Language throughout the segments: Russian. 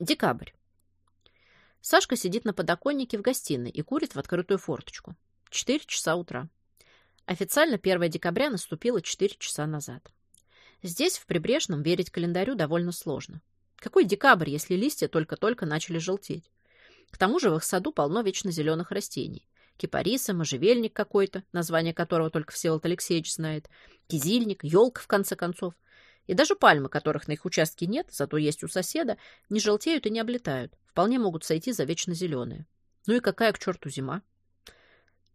Декабрь. Сашка сидит на подоконнике в гостиной и курит в открытую форточку. Четыре часа утра. Официально 1 декабря наступило четыре часа назад. Здесь, в Прибрежном, верить календарю довольно сложно. Какой декабрь, если листья только-только начали желтеть? К тому же в их саду полно вечно зеленых растений. Кипариса, можжевельник какой-то, название которого только Всеволод Алексеевич знает, кизильник, елка, в конце концов. И даже пальмы, которых на их участке нет, зато есть у соседа, не желтеют и не облетают. Вполне могут сойти за вечно зеленые. Ну и какая к черту зима?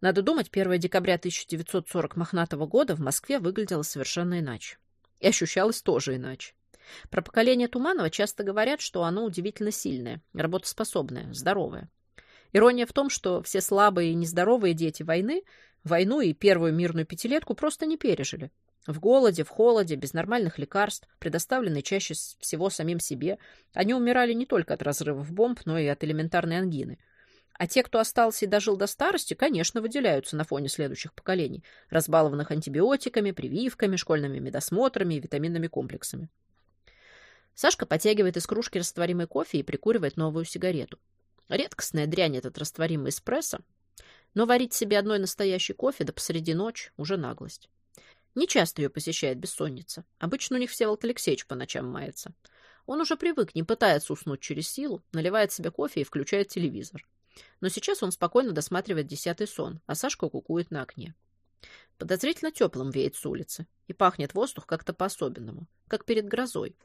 Надо думать, 1 декабря 1940 мохнатого года в Москве выглядело совершенно иначе. И ощущалось тоже иначе. Про поколение Туманова часто говорят, что оно удивительно сильное, работоспособное, здоровое. Ирония в том, что все слабые и нездоровые дети войны, войну и первую мирную пятилетку просто не пережили. В голоде, в холоде, без нормальных лекарств, предоставленные чаще всего самим себе, они умирали не только от разрывов бомб, но и от элементарной ангины. А те, кто остался и дожил до старости, конечно, выделяются на фоне следующих поколений, разбалованных антибиотиками, прививками, школьными медосмотрами и витаминными комплексами. Сашка потягивает из кружки растворимый кофе и прикуривает новую сигарету. Редкостная дрянь этот растворимый эспрессо, но варить себе одной настоящий кофе да посреди ночи уже наглость. Не часто ее посещает бессонница. Обычно у них Всеволод Алексеевич по ночам мается. Он уже привык, не пытается уснуть через силу, наливает себе кофе и включает телевизор. Но сейчас он спокойно досматривает десятый сон, а Сашка кукует на окне. Подозрительно теплым веет с улицы, и пахнет воздух как-то по-особенному, как перед грозой.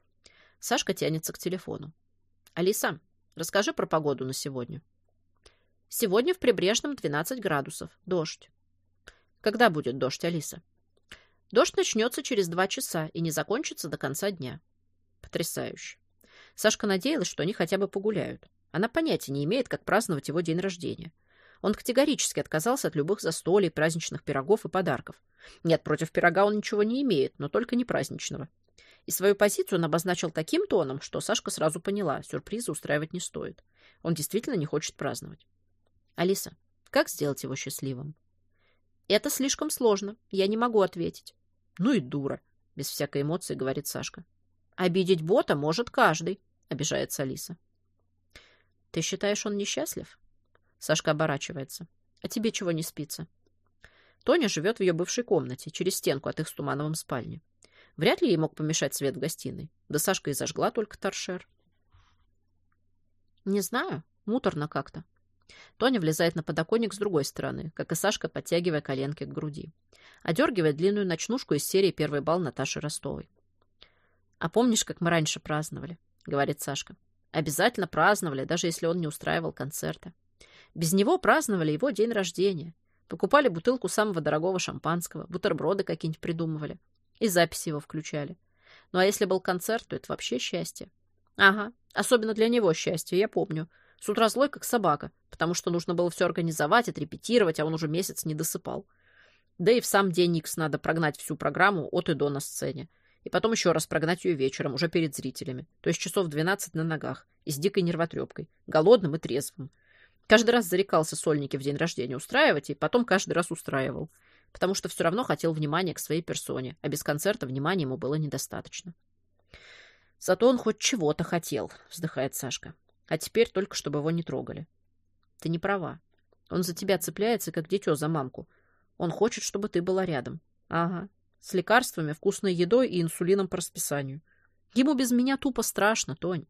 Сашка тянется к телефону. «Алиса, расскажи про погоду на сегодня». «Сегодня в Прибрежном 12 градусов. Дождь». «Когда будет дождь, Алиса?» «Дождь начнется через два часа и не закончится до конца дня». Потрясающе. Сашка надеялась, что они хотя бы погуляют. Она понятия не имеет, как праздновать его день рождения. Он категорически отказался от любых застолий, праздничных пирогов и подарков. Нет, против пирога он ничего не имеет, но только не праздничного. И свою позицию он обозначил таким тоном, что Сашка сразу поняла, сюрпризы устраивать не стоит. Он действительно не хочет праздновать. «Алиса, как сделать его счастливым?» «Это слишком сложно. Я не могу ответить». «Ну и дура», — без всякой эмоции говорит Сашка. «Обидеть бота может каждый», — обижается Алиса. «Ты считаешь, он несчастлив?» Сашка оборачивается. «А тебе чего не спится?» Тоня живет в ее бывшей комнате, через стенку от их с Тумановым спальни. Вряд ли ей мог помешать свет в гостиной. Да Сашка и зажгла только торшер. Не знаю, муторно как-то. Тоня влезает на подоконник с другой стороны, как и Сашка, подтягивая коленки к груди. Одергивает длинную ночнушку из серии «Первый бал» Наташи Ростовой. «А помнишь, как мы раньше праздновали?» — говорит Сашка. «Обязательно праздновали, даже если он не устраивал концерта. Без него праздновали его день рождения. Покупали бутылку самого дорогого шампанского, бутерброды какие-нибудь придумывали. И записи его включали. Ну а если был концерт, то это вообще счастье. Ага, особенно для него счастье, я помню. С утра злой, как собака, потому что нужно было все организовать, отрепетировать, а он уже месяц не досыпал. Да и в сам день Икс надо прогнать всю программу от и до на сцене. И потом еще раз прогнать ее вечером, уже перед зрителями. То есть часов 12 на ногах. И с дикой нервотрепкой. Голодным и трезвым. Каждый раз зарекался сольники в день рождения устраивать, и потом каждый раз устраивал потому что все равно хотел внимания к своей персоне, а без концерта внимания ему было недостаточно. «Зато он хоть чего-то хотел», — вздыхает Сашка. «А теперь только, чтобы его не трогали». «Ты не права. Он за тебя цепляется, как дитё за мамку. Он хочет, чтобы ты была рядом. Ага. С лекарствами, вкусной едой и инсулином по расписанию. Ему без меня тупо страшно, Тонь.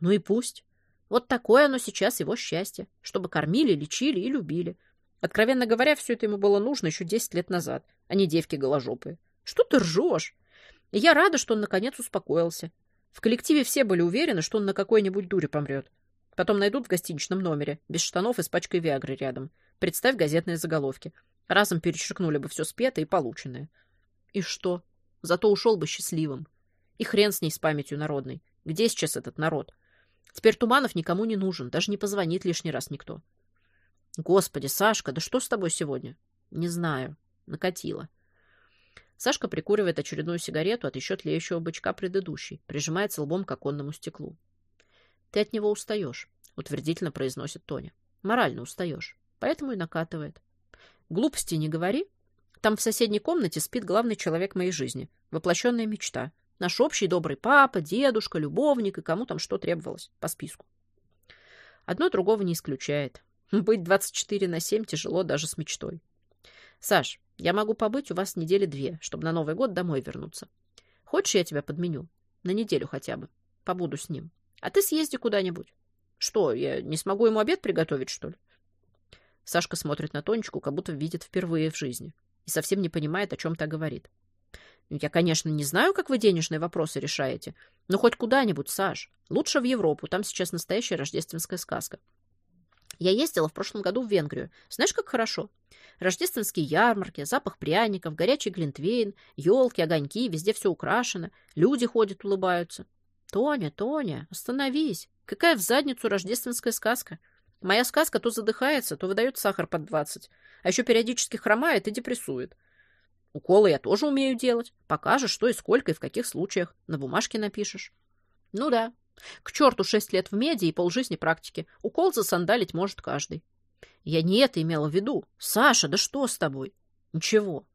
Ну и пусть. Вот такое оно сейчас его счастье, чтобы кормили, лечили и любили. Откровенно говоря, все это ему было нужно еще 10 лет назад, а не девки голожопые. Что ты ржешь? Я рада, что он наконец успокоился. В коллективе все были уверены, что он на какой-нибудь дуре помрет. Потом найдут в гостиничном номере, без штанов и с пачкой Виагры рядом. Представь газетные заголовки. Разом перечеркнули бы все спетое и полученное. И что? Зато ушел бы счастливым. И хрен с ней с памятью народной. Где сейчас этот народ? Теперь Туманов никому не нужен, даже не позвонит лишний раз никто. Господи, Сашка, да что с тобой сегодня? Не знаю. Накатило. Сашка прикуривает очередную сигарету от еще тлеющего бычка предыдущей, прижимается лбом к оконному стеклу. Ты от него устаешь, утвердительно произносит Тоня. Морально устаешь. Поэтому и накатывает. Глупости не говори. Там в соседней комнате спит главный человек моей жизни. Воплощенная мечта. Наш общий добрый папа, дедушка, любовник и кому там что требовалось по списку. Одно другого не исключает. Быть 24 на 7 тяжело даже с мечтой. Саш, я могу побыть у вас недели две, чтобы на Новый год домой вернуться. Хочешь, я тебя подменю? На неделю хотя бы. Побуду с ним. А ты съезди куда-нибудь. Что, я не смогу ему обед приготовить, что ли? Сашка смотрит на Тонечку, как будто видит впервые в жизни. И совсем не понимает, о чем та говорит. Я, конечно, не знаю, как вы денежные вопросы решаете, но хоть куда-нибудь, Саш. Лучше в Европу, там сейчас настоящая рождественская сказка. Я ездила в прошлом году в Венгрию. Знаешь, как хорошо? Рождественские ярмарки, запах пряников, горячий глинтвейн, елки, огоньки, везде все украшено. Люди ходят, улыбаются. Тоня, Тоня, остановись. Какая в задницу рождественская сказка? Моя сказка то задыхается, то выдает сахар под двадцать, а еще периодически хромает и депрессует. Уколы я тоже умею делать. Покажешь, что и сколько, и в каких случаях. На бумажке напишешь. Ну да. К черту шесть лет в меди и полжизни практики. Укол засандалить может каждый. Я не это имела в виду. Саша, да что с тобой? Ничего.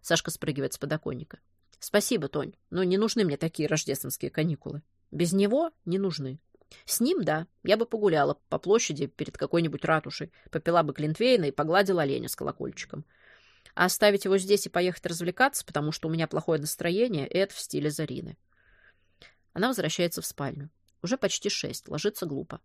Сашка спрыгивает с подоконника. Спасибо, Тонь, но не нужны мне такие рождественские каникулы. Без него не нужны. С ним, да, я бы погуляла по площади перед какой-нибудь ратушей, попила бы Клинтвейна и погладила оленя с колокольчиком. А оставить его здесь и поехать развлекаться, потому что у меня плохое настроение, это в стиле Зарины. Она возвращается в спальню. Уже почти шесть, ложится глупо.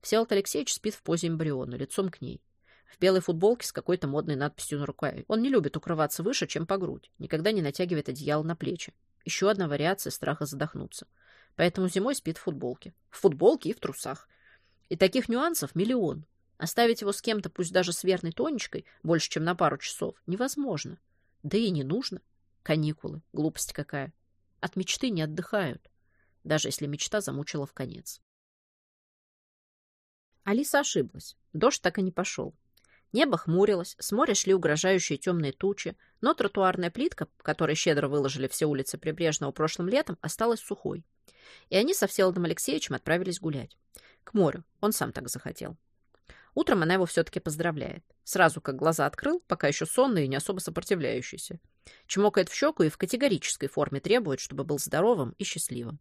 Всеволод Алексеевич спит в позе эмбриона, лицом к ней. В белой футболке с какой-то модной надписью на рукаве. Он не любит укрываться выше, чем по грудь. Никогда не натягивает одеяло на плечи. Еще одна вариация страха задохнуться. Поэтому зимой спит в футболке. В футболке и в трусах. И таких нюансов миллион. Оставить его с кем-то, пусть даже с верной Тонечкой, больше, чем на пару часов, невозможно. Да и не нужно. Каникулы. Глупость какая. От мечты не отдыхают даже если мечта замучила в конец. Алиса ошиблась. Дождь так и не пошел. Небо хмурилось, с моря шли угрожающие темные тучи, но тротуарная плитка, которой щедро выложили все улицы Прибрежного прошлым летом, осталась сухой. И они со Всеволодом Алексеевичем отправились гулять. К морю. Он сам так захотел. Утром она его все-таки поздравляет. Сразу как глаза открыл, пока еще сонный и не особо сопротивляющийся. Чмокает в щеку и в категорической форме требует, чтобы был здоровым и счастливым.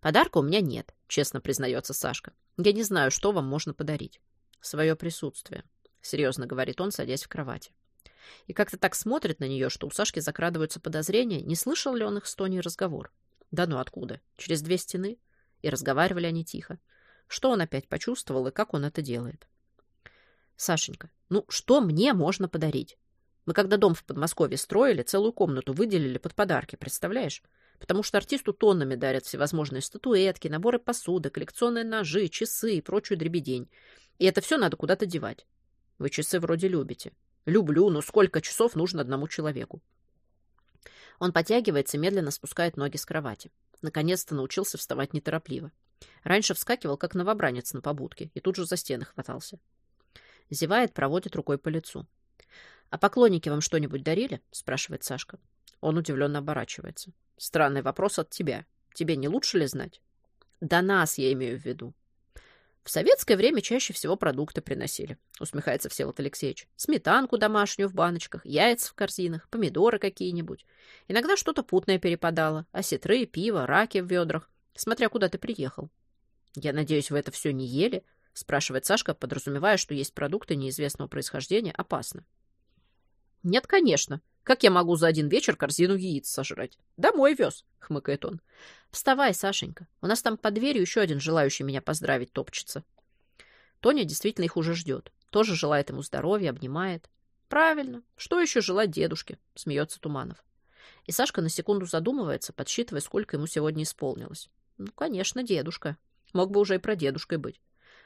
Подарка у меня нет, честно признается Сашка. Я не знаю, что вам можно подарить. Свое присутствие, серьезно говорит он, садясь в кровати. И как-то так смотрит на нее, что у Сашки закрадываются подозрения, не слышал ли он их с Тони разговор. Да ну откуда? Через две стены? И разговаривали они тихо. Что он опять почувствовал и как он это делает? Сашенька, ну что мне можно подарить? Мы когда дом в Подмосковье строили, целую комнату выделили под подарки, представляешь? Потому что артисту тоннами дарят всевозможные статуэтки, наборы посуды, коллекционные ножи, часы и прочую дребедень. И это все надо куда-то девать. Вы часы вроде любите. Люблю, но сколько часов нужно одному человеку? Он потягивается, медленно спускает ноги с кровати. Наконец-то научился вставать неторопливо. Раньше вскакивал, как новобранец на побудке, и тут же за стены хватался. Зевает, проводит рукой по лицу. «А поклонники вам что-нибудь дарили?» – спрашивает Сашка. Он удивленно оборачивается. Странный вопрос от тебя. Тебе не лучше ли знать? До нас, я имею в виду. В советское время чаще всего продукты приносили, усмехается Всеволод Алексеевич. Сметанку домашнюю в баночках, яйца в корзинах, помидоры какие-нибудь. Иногда что-то путное перепадало, осетры, пиво, раки в ведрах, смотря куда ты приехал. Я надеюсь, вы это все не ели? спрашивает Сашка, подразумевая, что есть продукты неизвестного происхождения опасно. Нет, конечно, как я могу за один вечер корзину яиц сожрать? Домой вез, хмыкает он. Вставай, Сашенька. У нас там под дверью еще один желающий меня поздравить топчется. Тоня действительно их уже ждет. Тоже желает ему здоровья, обнимает. Правильно. Что еще желать дедушке? Смеется Туманов. И Сашка на секунду задумывается, подсчитывая, сколько ему сегодня исполнилось. Ну, конечно, дедушка. Мог бы уже и про дедушкой быть.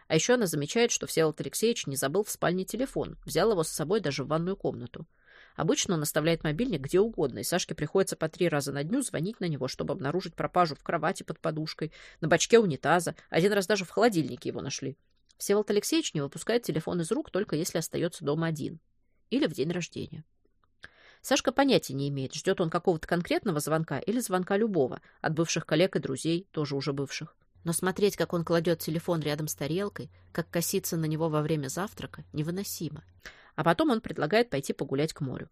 А еще она замечает, что Всеволод Алексеевич не забыл в спальне телефон, взял его с собой даже в ванную комнату. Обычно он оставляет мобильник где угодно, и Сашке приходится по три раза на дню звонить на него, чтобы обнаружить пропажу в кровати под подушкой, на бачке унитаза. Один раз даже в холодильнике его нашли. Всеволод Алексеевич не выпускает телефон из рук, только если остается дома один. Или в день рождения. Сашка понятия не имеет, ждет он какого-то конкретного звонка или звонка любого, от бывших коллег и друзей, тоже уже бывших. Но смотреть, как он кладет телефон рядом с тарелкой, как косится на него во время завтрака, невыносимо. А потом он предлагает пойти погулять к морю.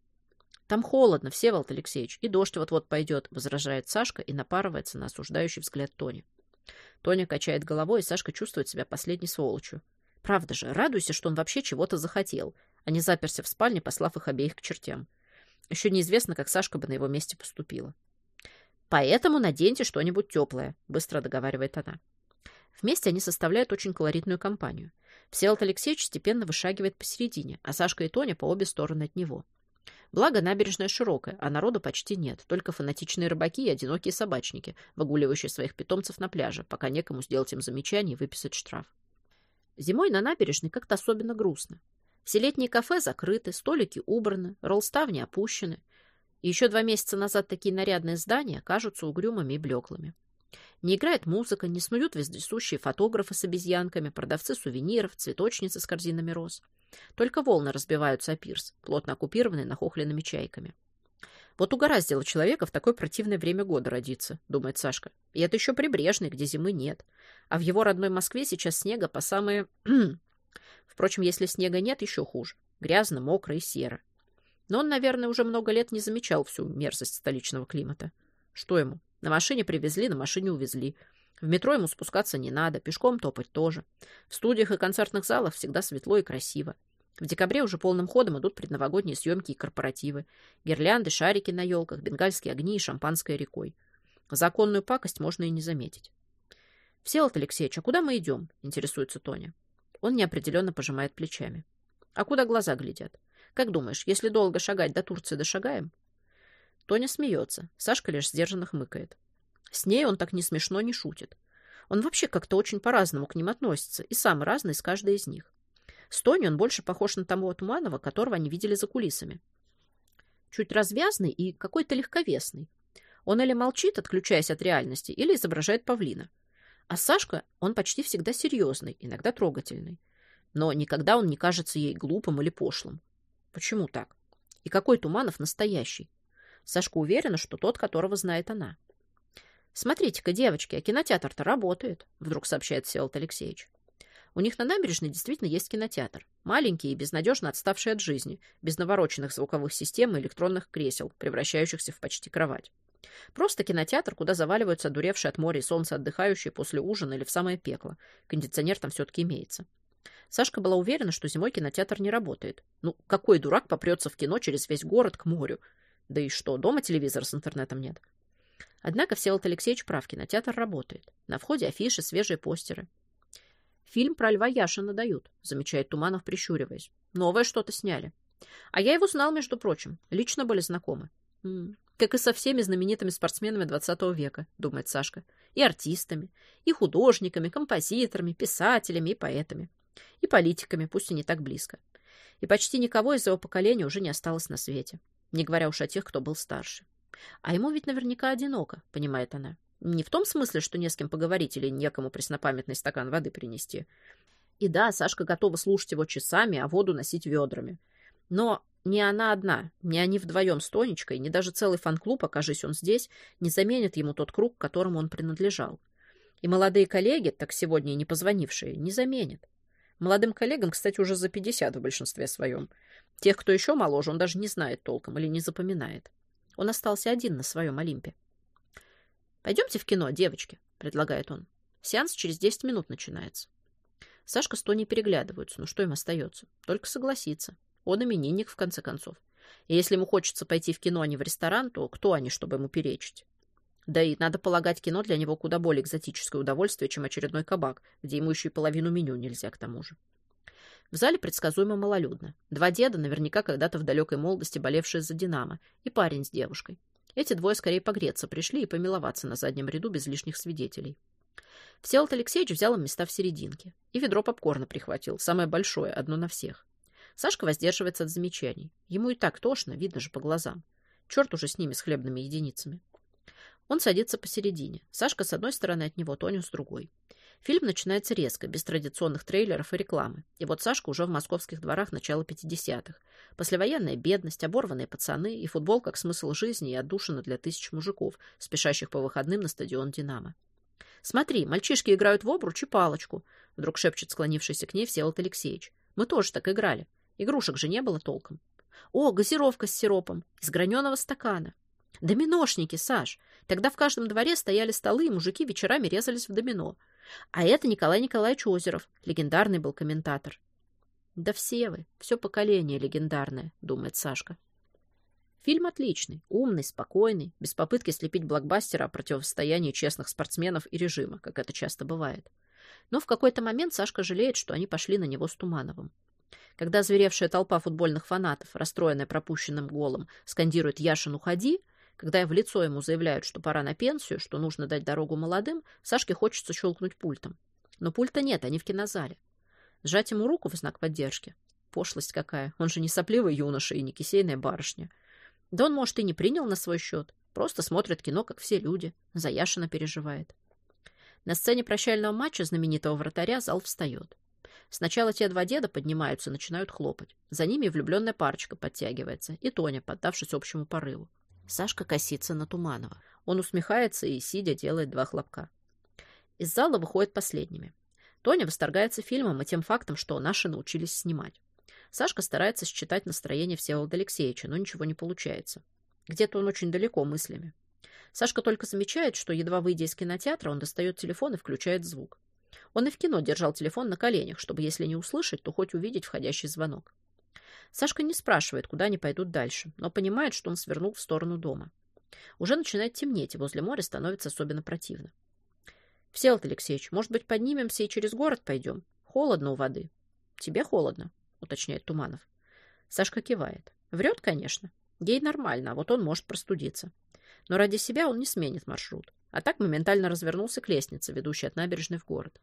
Там холодно, Всеволод Алексеевич, и дождь вот-вот пойдет, возражает Сашка и напарывается на осуждающий взгляд Тони. Тоня качает головой, и Сашка чувствует себя последней сволочью. Правда же, радуйся, что он вообще чего-то захотел, а не заперся в спальне, послав их обеих к чертям. Еще неизвестно, как Сашка бы на его месте поступила. «Поэтому наденьте что-нибудь теплое», — быстро договаривает она. Вместе они составляют очень колоритную компанию. Всеволод Алексеевич степенно вышагивает посередине, а Сашка и Тоня по обе стороны от него. Благо, набережная широкая, а народу почти нет, только фанатичные рыбаки и одинокие собачники, выгуливающие своих питомцев на пляже, пока некому сделать им замечание и выписать штраф. Зимой на набережной как-то особенно грустно. Все летние кафе закрыты, столики убраны, роллставни опущены. И еще два месяца назад такие нарядные здания кажутся угрюмыми и блеклыми. Не играет музыка, не снуют вездесущие фотографы с обезьянками, продавцы сувениров, цветочницы с корзинами роз. Только волны разбиваются о пирс, плотно оккупированный нахохленными чайками. Вот угораздило человека в такое противное время года родиться, думает Сашка. И это еще прибрежный, где зимы нет. А в его родной Москве сейчас снега по самые... Впрочем, если снега нет, еще хуже. Грязно, мокро и серо. Но он, наверное, уже много лет не замечал всю мерзость столичного климата. Что ему? На машине привезли, на машине увезли. В метро ему спускаться не надо, пешком топать тоже. В студиях и концертных залах всегда светло и красиво. В декабре уже полным ходом идут предновогодние съемки и корпоративы. Гирлянды, шарики на елках, бенгальские огни и шампанское рекой. Законную пакость можно и не заметить. «Всеволод Алексеевич, а куда мы идем?» – интересуется Тоня. Он неопределенно пожимает плечами. «А куда глаза глядят? Как думаешь, если долго шагать до Турции дошагаем?» Тоня смеется. Сашка лишь сдержанно хмыкает. С ней он так не смешно не шутит. Он вообще как-то очень по-разному к ним относится, и сам разный с каждой из них. С Тони он больше похож на того Туманова, которого они видели за кулисами. Чуть развязный и какой-то легковесный. Он или молчит, отключаясь от реальности, или изображает павлина. А Сашка, он почти всегда серьезный, иногда трогательный. Но никогда он не кажется ей глупым или пошлым. Почему так? И какой Туманов настоящий? Сашка уверена, что тот, которого знает она. «Смотрите-ка, девочки, а кинотеатр-то работает», — вдруг сообщает Всеволод Алексеевич. У них на набережной действительно есть кинотеатр. Маленький и безнадежно отставший от жизни, без навороченных звуковых систем и электронных кресел, превращающихся в почти кровать. Просто кинотеатр, куда заваливаются одуревшие от моря и солнца отдыхающие после ужина или в самое пекло. Кондиционер там все-таки имеется. Сашка была уверена, что зимой кинотеатр не работает. Ну, какой дурак попрется в кино через весь город к морю? Да и что, дома телевизора с интернетом нет? Однако Всеволод Алексеевич прав, кинотеатр работает. На входе афиши, свежие постеры. Фильм про Льва Яшина дают, замечает Туманов, прищуриваясь. Новое что-то сняли. А я его знал, между прочим. Лично были знакомы. Как и со всеми знаменитыми спортсменами 20 века, думает Сашка. И артистами, и художниками, композиторами, писателями и поэтами. И политиками, пусть и не так близко. И почти никого из его поколения уже не осталось на свете, не говоря уж о тех, кто был старше. А ему ведь наверняка одиноко, понимает она. Не в том смысле, что не с кем поговорить или некому преснопамятный стакан воды принести. И да, Сашка готова слушать его часами, а воду носить ведрами. Но не она одна, не они вдвоем с Тонечкой, не даже целый фан-клуб, окажись он здесь, не заменит ему тот круг, к которому он принадлежал. И молодые коллеги, так сегодня и не позвонившие, не заменят. Молодым коллегам, кстати, уже за 50 в большинстве своем. Тех, кто еще моложе, он даже не знает толком или не запоминает. Он остался один на своем Олимпе. «Пойдемте в кино, девочки», — предлагает он. «Сеанс через 10 минут начинается». Сашка с Тони переглядываются. Ну что им остается? Только согласиться. Он именинник, в конце концов. И если ему хочется пойти в кино, а не в ресторан, то кто они, чтобы ему перечить? Да и, надо полагать, кино для него куда более экзотическое удовольствие, чем очередной кабак, где ему еще и половину меню нельзя к тому же. В зале предсказуемо малолюдно. Два деда, наверняка когда-то в далекой молодости болевшие за «Динамо», и парень с девушкой. Эти двое скорее погреться пришли и помиловаться на заднем ряду без лишних свидетелей. Всеволод Алексеевич взял им места в серединке. И ведро попкорна прихватил, самое большое, одно на всех. Сашка воздерживается от замечаний. Ему и так тошно, видно же по глазам. Черт уже с ними, с хлебными единицами. Он садится посередине. Сашка с одной стороны от него, Тоня с другой. Фильм начинается резко, без традиционных трейлеров и рекламы. И вот Сашка уже в московских дворах начала 50-х. Послевоенная бедность, оборванные пацаны и футбол как смысл жизни и отдушина для тысяч мужиков, спешащих по выходным на стадион «Динамо». «Смотри, мальчишки играют в обруч и палочку», — вдруг шепчет склонившийся к ней Всеволод Алексеевич. «Мы тоже так играли. Игрушек же не было толком». О, газировка с сиропом из граненого стакана. Доминошники, Саш. Тогда в каждом дворе стояли столы, и мужики вечерами резались в домино. А это Николай Николаевич Озеров, легендарный был комментатор. Да все вы, все поколение легендарное, думает Сашка. Фильм отличный, умный, спокойный, без попытки слепить блокбастера о противостоянии честных спортсменов и режима, как это часто бывает. Но в какой-то момент Сашка жалеет, что они пошли на него с Тумановым. Когда зверевшая толпа футбольных фанатов, расстроенная пропущенным голом, скандирует «Яшин, уходи!», когда в лицо ему заявляют, что пора на пенсию, что нужно дать дорогу молодым, Сашке хочется щелкнуть пультом. Но пульта нет, они в кинозале. Сжать ему руку в знак поддержки. Пошлость какая. Он же не сопливый юноша и не кисейная барышня. Да он, может, и не принял на свой счет. Просто смотрит кино, как все люди. За Яшина переживает. На сцене прощального матча знаменитого вратаря зал встает. Сначала те два деда поднимаются начинают хлопать. За ними влюбленная парочка подтягивается. И Тоня, поддавшись общему порыву. Сашка косится на Туманова. Он усмехается и, сидя, делает два хлопка. Из зала выходят последними. Тоня восторгается фильмом и тем фактом, что наши научились снимать. Сашка старается считать настроение Всеволода Алексеевича, но ничего не получается. Где-то он очень далеко мыслями. Сашка только замечает, что, едва выйдя из кинотеатра, он достает телефон и включает звук. Он и в кино держал телефон на коленях, чтобы, если не услышать, то хоть увидеть входящий звонок. Сашка не спрашивает, куда они пойдут дальше, но понимает, что он свернул в сторону дома. Уже начинает темнеть, и возле моря становится особенно противно. «Всеволод Алексеевич, может быть, поднимемся и через город пойдем? Холодно у воды». «Тебе холодно?» уточняет Туманов. Сашка кивает. Врет, конечно. Ей нормально, а вот он может простудиться. Но ради себя он не сменит маршрут. А так моментально развернулся к лестнице, ведущей от набережной в город.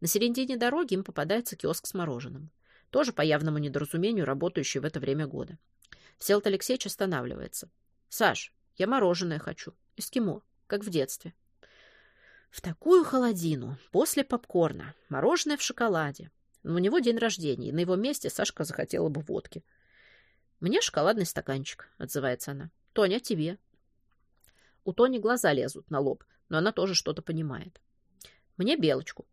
На середине дороги им попадается киоск с мороженым. Тоже по явному недоразумению работающий в это время года. Всеволод Алексеевич останавливается. «Саш, я мороженое хочу. Эскимо, как в детстве». В такую холодину, после попкорна, мороженое в шоколаде, но у него день рождения, и на его месте Сашка захотела бы водки. «Мне шоколадный стаканчик», — отзывается она. «Тоня, тебе». У Тони глаза лезут на лоб, но она тоже что-то понимает. «Мне белочку».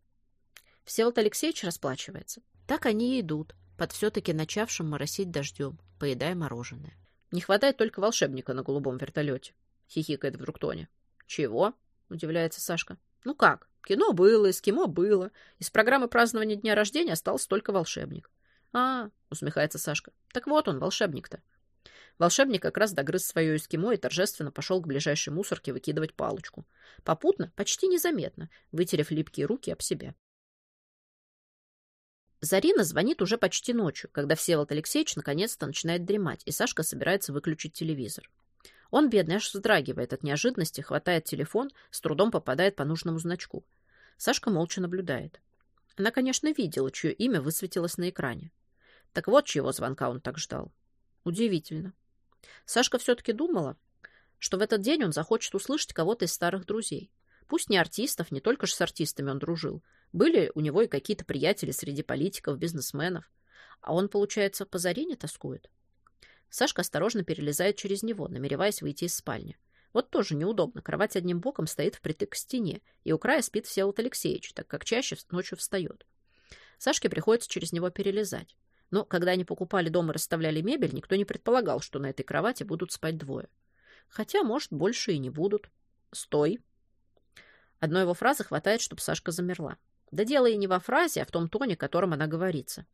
Всеволод Алексеевич расплачивается. Так они и идут, под все-таки начавшим моросить дождем, поедая мороженое. «Не хватает только волшебника на голубом вертолете», — хихикает вдруг Тоня. «Чего?» — удивляется Сашка. «Ну как? Кино было, эскимо было. Из программы празднования дня рождения остался только волшебник. А, усмехается Сашка. Так вот он, волшебник-то. Волшебник как раз догрыз свое эскимо и торжественно пошел к ближайшей мусорке выкидывать палочку. Попутно, почти незаметно, вытерев липкие руки об себя. Зарина звонит уже почти ночью, когда Всеволод Алексеевич наконец-то начинает дремать, и Сашка собирается выключить телевизор. Он, бедный, аж вздрагивает от неожиданности, хватает телефон, с трудом попадает по нужному значку. Сашка молча наблюдает. Она, конечно, видела, чье имя высветилось на экране. Так вот, чьего звонка он так ждал. Удивительно. Сашка все-таки думала, что в этот день он захочет услышать кого-то из старых друзей. Пусть не артистов, не только же с артистами он дружил. Были у него и какие-то приятели среди политиков, бизнесменов. А он, получается, по Зарине тоскует. Сашка осторожно перелезает через него, намереваясь выйти из спальни. Вот тоже неудобно. Кровать одним боком стоит впритык к стене, и у края спит Всеволод Алексеевич, так как чаще ночью встает. Сашке приходится через него перелезать. Но когда они покупали дом и расставляли мебель, никто не предполагал, что на этой кровати будут спать двое. Хотя, может, больше и не будут. «Стой!» Одной его фразы хватает, чтобы Сашка замерла. Да дело и не во фразе, а в том тоне, которым она говорится.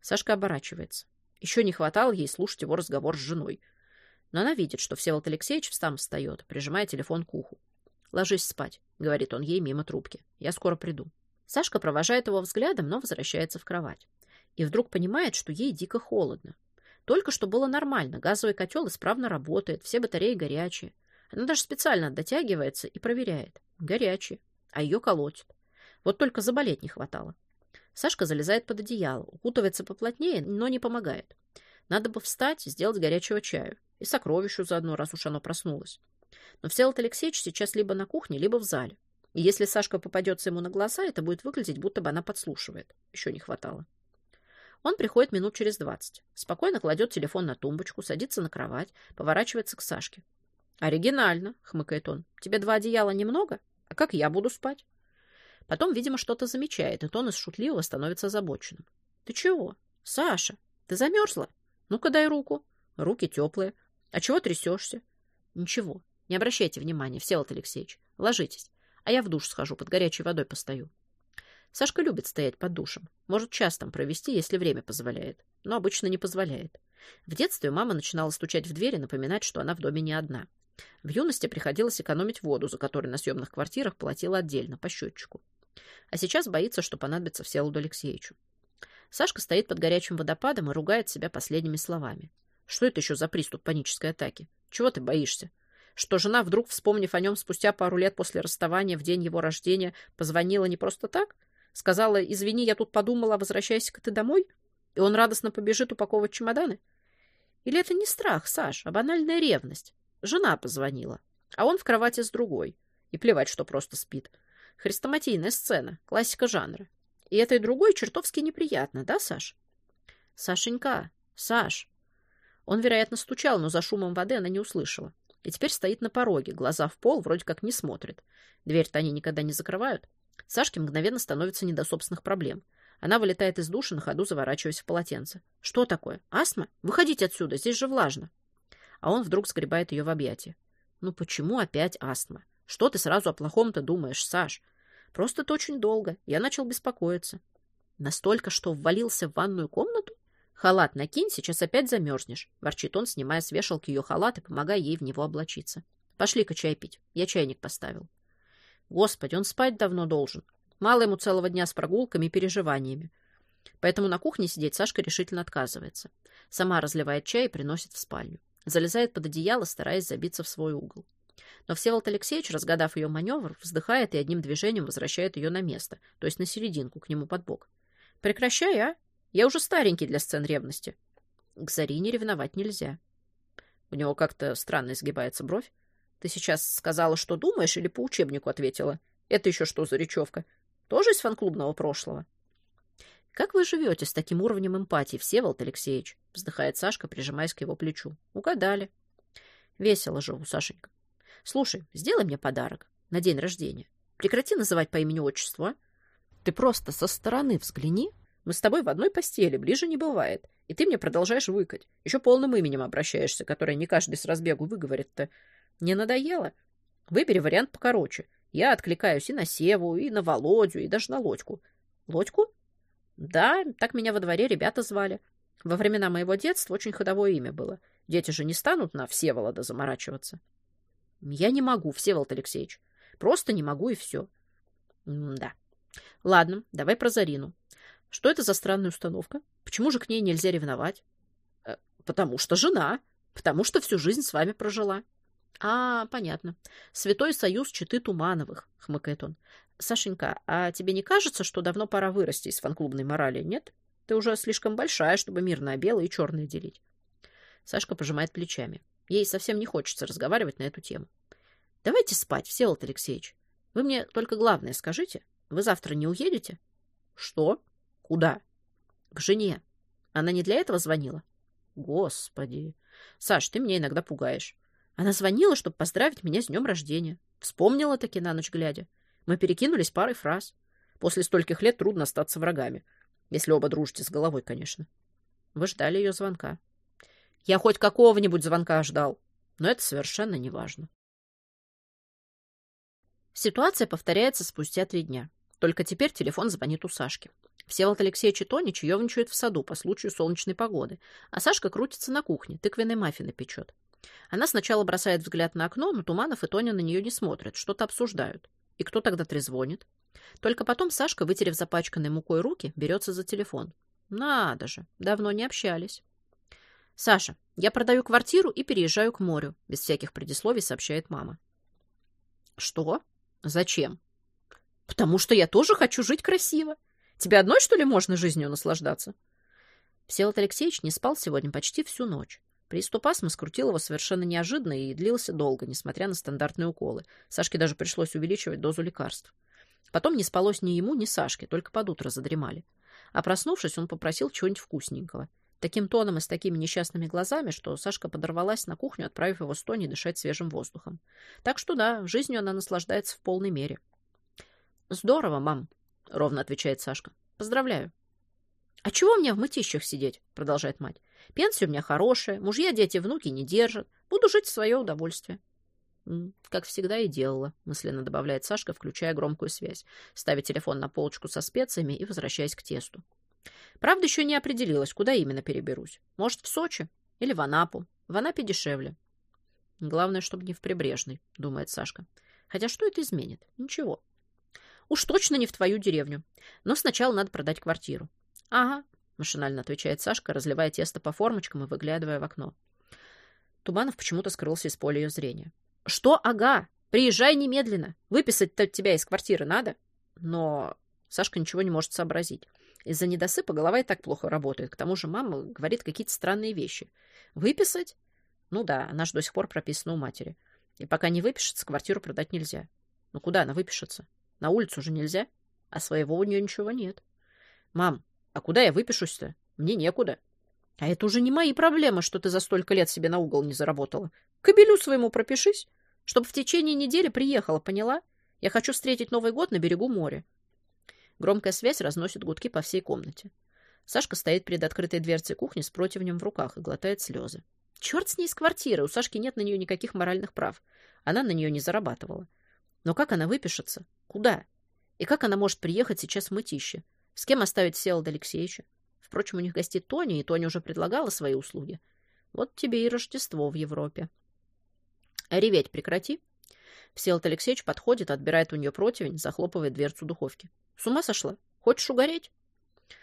Сашка оборачивается. Еще не хватало ей слушать его разговор с женой. Но она видит, что Всеволод Алексеевич сам встает, прижимая телефон к уху. «Ложись спать», — говорит он ей мимо трубки. «Я скоро приду». Сашка провожает его взглядом, но возвращается в кровать. И вдруг понимает, что ей дико холодно. Только что было нормально, газовый котел исправно работает, все батареи горячие. Она даже специально дотягивается и проверяет. Горячие, а ее колотит. Вот только заболеть не хватало. Сашка залезает под одеяло, укутывается поплотнее, но не помогает. Надо бы встать, сделать горячего чаю. И сокровищу заодно, раз уж оно проснулось. Но Всеволод Алексеевич сейчас либо на кухне, либо в зале. И если Сашка попадется ему на глаза, это будет выглядеть, будто бы она подслушивает. Еще не хватало. Он приходит минут через двадцать. Спокойно кладет телефон на тумбочку, садится на кровать, поворачивается к Сашке. «Оригинально», — хмыкает он. «Тебе два одеяла немного? А как я буду спать?» Потом, видимо, что-то замечает, и тон из шутливого становится озабоченным. «Ты чего? Саша, ты замерзла? Ну-ка дай руку». Руки теплые. А чего трясешься? Ничего. Не обращайте внимания, Всеволод Алексеевич. Ложитесь. А я в душ схожу, под горячей водой постою. Сашка любит стоять под душем. Может час там провести, если время позволяет. Но обычно не позволяет. В детстве мама начинала стучать в дверь и напоминать, что она в доме не одна. В юности приходилось экономить воду, за которой на съемных квартирах платила отдельно, по счетчику. А сейчас боится, что понадобится Всеволоду Алексеевичу. Сашка стоит под горячим водопадом и ругает себя последними словами. Что это еще за приступ панической атаки? Чего ты боишься? Что жена, вдруг вспомнив о нем спустя пару лет после расставания в день его рождения, позвонила не просто так? Сказала, извини, я тут подумала, возвращайся-ка ты домой? И он радостно побежит упаковывать чемоданы? Или это не страх, Саш, а банальная ревность? Жена позвонила, а он в кровати с другой. И плевать, что просто спит. Хрестоматийная сцена, классика жанра. И этой другой чертовски неприятно, да, Саш? Сашенька, Саш. Он, вероятно, стучал, но за шумом воды она не услышала. И теперь стоит на пороге, глаза в пол, вроде как не смотрит. Дверь-то они никогда не закрывают. Сашке мгновенно становится не до собственных проблем. Она вылетает из души, на ходу заворачиваясь в полотенце. «Что такое? Астма? Выходите отсюда, здесь же влажно!» А он вдруг сгребает ее в объятия. «Ну почему опять астма? Что ты сразу о плохом-то думаешь, Саш? Просто это очень долго. Я начал беспокоиться. Настолько, что ввалился в ванную комнату? Халат накинь, сейчас опять замерзнешь», — ворчит он, снимая с вешалки ее халат и помогая ей в него облачиться. «Пошли-ка чай пить. Я чайник поставил». Господи, он спать давно должен. Мало ему целого дня с прогулками и переживаниями. Поэтому на кухне сидеть Сашка решительно отказывается. Сама разливает чай и приносит в спальню. Залезает под одеяло, стараясь забиться в свой угол. Но Всеволод Алексеевич, разгадав ее маневр, вздыхает и одним движением возвращает ее на место, то есть на серединку, к нему под бок. «Прекращай, а! Я уже старенький для сцен ревности». К Зарине ревновать нельзя. У него как-то странно изгибается бровь. «Ты сейчас сказала, что думаешь, или по учебнику ответила? Это еще что за речевка? Тоже из фан-клубного прошлого? Как вы живете с таким уровнем эмпатии, Всеволод Алексеевич? Вздыхает Сашка, прижимаясь к его плечу. Угадали. Весело живу, Сашенька. Слушай, сделай мне подарок на день рождения. Прекрати называть по имени-отчеству, а? Ты просто со стороны взгляни. Мы с тобой в одной постели, ближе не бывает. И ты мне продолжаешь выкать. Еще полным именем обращаешься, которое не каждый с разбегу выговорит-то. Не надоело? Выбери вариант покороче. Я откликаюсь и на Севу, и на Володю, и даже на Лодьку. Лодьку? Да, так меня во дворе ребята звали. Во времена моего детства очень ходовое имя было. Дети же не станут на Всеволода заморачиваться. Я не могу, Всеволод Алексеевич. Просто не могу, и все. Да. Ладно, давай про Зарину. Что это за странная установка? Почему же к ней нельзя ревновать? Э, потому что жена. Потому что всю жизнь с вами прожила. А, понятно. Святой союз читы Тумановых, хмыкает он. Сашенька, а тебе не кажется, что давно пора вырасти из фанклубной морали, нет? Ты уже слишком большая, чтобы мир на белое и черное делить. Сашка пожимает плечами. Ей совсем не хочется разговаривать на эту тему. Давайте спать, Всеволод Алексеевич. Вы мне только главное скажите. Вы завтра не уедете? Что? Куда? К жене. Она не для этого звонила? Господи. Саш, ты меня иногда пугаешь. Она звонила, чтобы поздравить меня с днем рождения. Вспомнила таки на ночь глядя. Мы перекинулись парой фраз. После стольких лет трудно остаться врагами. Если оба дружите с головой, конечно. Вы ждали ее звонка. Я хоть какого-нибудь звонка ждал. Но это совершенно не важно. Ситуация повторяется спустя три дня. Только теперь телефон звонит у Сашки. Всеволод Алексеевич и Тоня чаевничают в саду по случаю солнечной погоды, а Сашка крутится на кухне, тыквенные маффины печет. Она сначала бросает взгляд на окно, но Туманов и Тоня на нее не смотрят, что-то обсуждают. И кто тогда трезвонит? Только потом Сашка, вытерев запачканной мукой руки, берется за телефон. Надо же, давно не общались. «Саша, я продаю квартиру и переезжаю к морю», без всяких предисловий сообщает мама. «Что? Зачем?» «Потому что я тоже хочу жить красиво. Тебе одной, что ли, можно жизнью наслаждаться?» Всеволод Алексеевич не спал сегодня почти всю ночь. Приступ астмы скрутил его совершенно неожиданно и длился долго, несмотря на стандартные уколы. Сашке даже пришлось увеличивать дозу лекарств. Потом не спалось ни ему, ни Сашке, только под утро задремали. А проснувшись, он попросил чего-нибудь вкусненького. Таким тоном и с такими несчастными глазами, что Сашка подорвалась на кухню, отправив его с Тони дышать свежим воздухом. Так что да, жизнью она наслаждается в полной мере. «Здорово, мам», — ровно отвечает Сашка. «Поздравляю». «А чего мне в мытищах сидеть?» — продолжает мать. «Пенсия у меня хорошая, мужья, дети, внуки не держат. Буду жить в свое удовольствие». «Как всегда и делала», — мысленно добавляет Сашка, включая громкую связь, ставя телефон на полочку со специями и возвращаясь к тесту. Правда, еще не определилась, куда именно переберусь. Может, в Сочи или в Анапу. В Анапе дешевле. Главное, чтобы не в Прибрежный, думает Сашка. Хотя что это изменит? Ничего. Уж точно не в твою деревню. Но сначала надо продать квартиру. Ага, машинально отвечает Сашка, разливая тесто по формочкам и выглядывая в окно. Тубанов почему-то скрылся из поля ее зрения. Что ага? Приезжай немедленно. Выписать-то тебя из квартиры надо? Но Сашка ничего не может сообразить. Из-за недосыпа голова и так плохо работает. К тому же мама говорит какие-то странные вещи. Выписать? Ну да, она же до сих пор прописана у матери. И пока не выпишется, квартиру продать нельзя. Ну куда она выпишется? На улицу же нельзя. А своего у нее ничего нет. Мам, а куда я выпишусь-то? Мне некуда. А это уже не мои проблемы, что ты за столько лет себе на угол не заработала. Кобелю своему пропишись, чтобы в течение недели приехала, поняла? Я хочу встретить Новый год на берегу моря. Громкая связь разносит гудки по всей комнате. Сашка стоит перед открытой дверцей кухни с противнем в руках и глотает слезы. Черт с ней с квартиры, у Сашки нет на нее никаких моральных прав. Она на нее не зарабатывала. Но как она выпишется? Куда? И как она может приехать сейчас в мытище? С кем оставить Всеволода Алексеевича? Впрочем, у них гостит Тоня, и Тоня уже предлагала свои услуги. Вот тебе и Рождество в Европе. Реветь прекрати. Всеволод Алексеевич подходит, отбирает у нее противень, захлопывает дверцу духовки. С ума сошла? Хочешь угореть?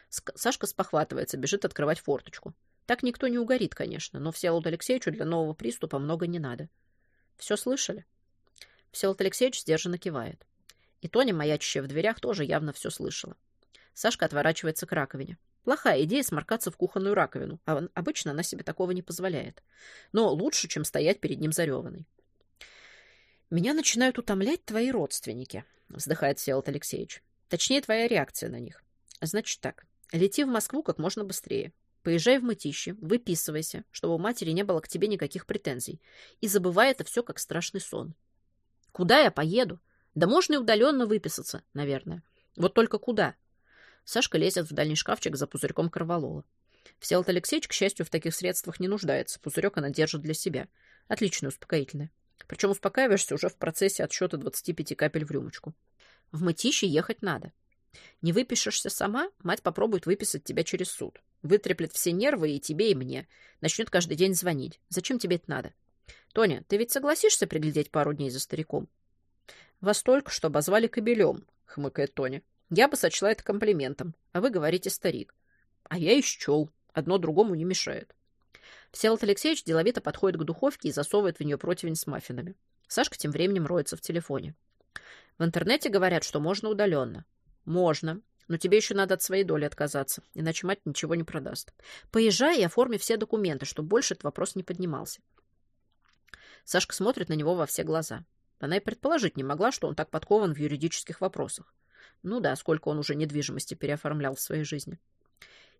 Сашка спохватывается, бежит открывать форточку. Так никто не угорит, конечно, но Всеволоду Алексеевичу для нового приступа много не надо. Все слышали? Всеволод Алексеевич сдержанно кивает. И Тоня, маячащая в дверях, тоже явно все слышала. Сашка отворачивается к раковине. Плохая идея сморкаться в кухонную раковину, а обычно она себе такого не позволяет. Но лучше, чем стоять перед ним зареванной. «Меня начинают утомлять твои родственники», — вздыхает Всеволод Алексеевич. Точнее, твоя реакция на них. Значит так, лети в Москву как можно быстрее. Поезжай в мытище, выписывайся, чтобы у матери не было к тебе никаких претензий. И забывай это все как страшный сон. Куда я поеду? Да можно и удаленно выписаться, наверное. Вот только куда? Сашка лезет в дальний шкафчик за пузырьком корвалола. Всеволод Алексеевич, к счастью, в таких средствах не нуждается. Пузырек она держит для себя. Отличное успокоительное. Причем успокаиваешься уже в процессе отсчета 25 капель в рюмочку. В мытище ехать надо. Не выпишешься сама, мать попробует выписать тебя через суд. Вытреплет все нервы и тебе, и мне. Начнет каждый день звонить. Зачем тебе это надо? Тоня, ты ведь согласишься приглядеть пару дней за стариком? Вас только что обозвали кобелем, хмыкает Тоня. Я бы сочла это комплиментом, а вы говорите старик. А я и счел. Одно другому не мешает. Всеволод Алексеевич деловито подходит к духовке и засовывает в нее противень с маффинами. Сашка тем временем роется в телефоне. В интернете говорят, что можно удаленно. Можно. Но тебе еще надо от своей доли отказаться, иначе мать ничего не продаст. Поезжай и оформи все документы, чтобы больше этот вопрос не поднимался. Сашка смотрит на него во все глаза. Она и предположить не могла, что он так подкован в юридических вопросах. Ну да, сколько он уже недвижимости переоформлял в своей жизни.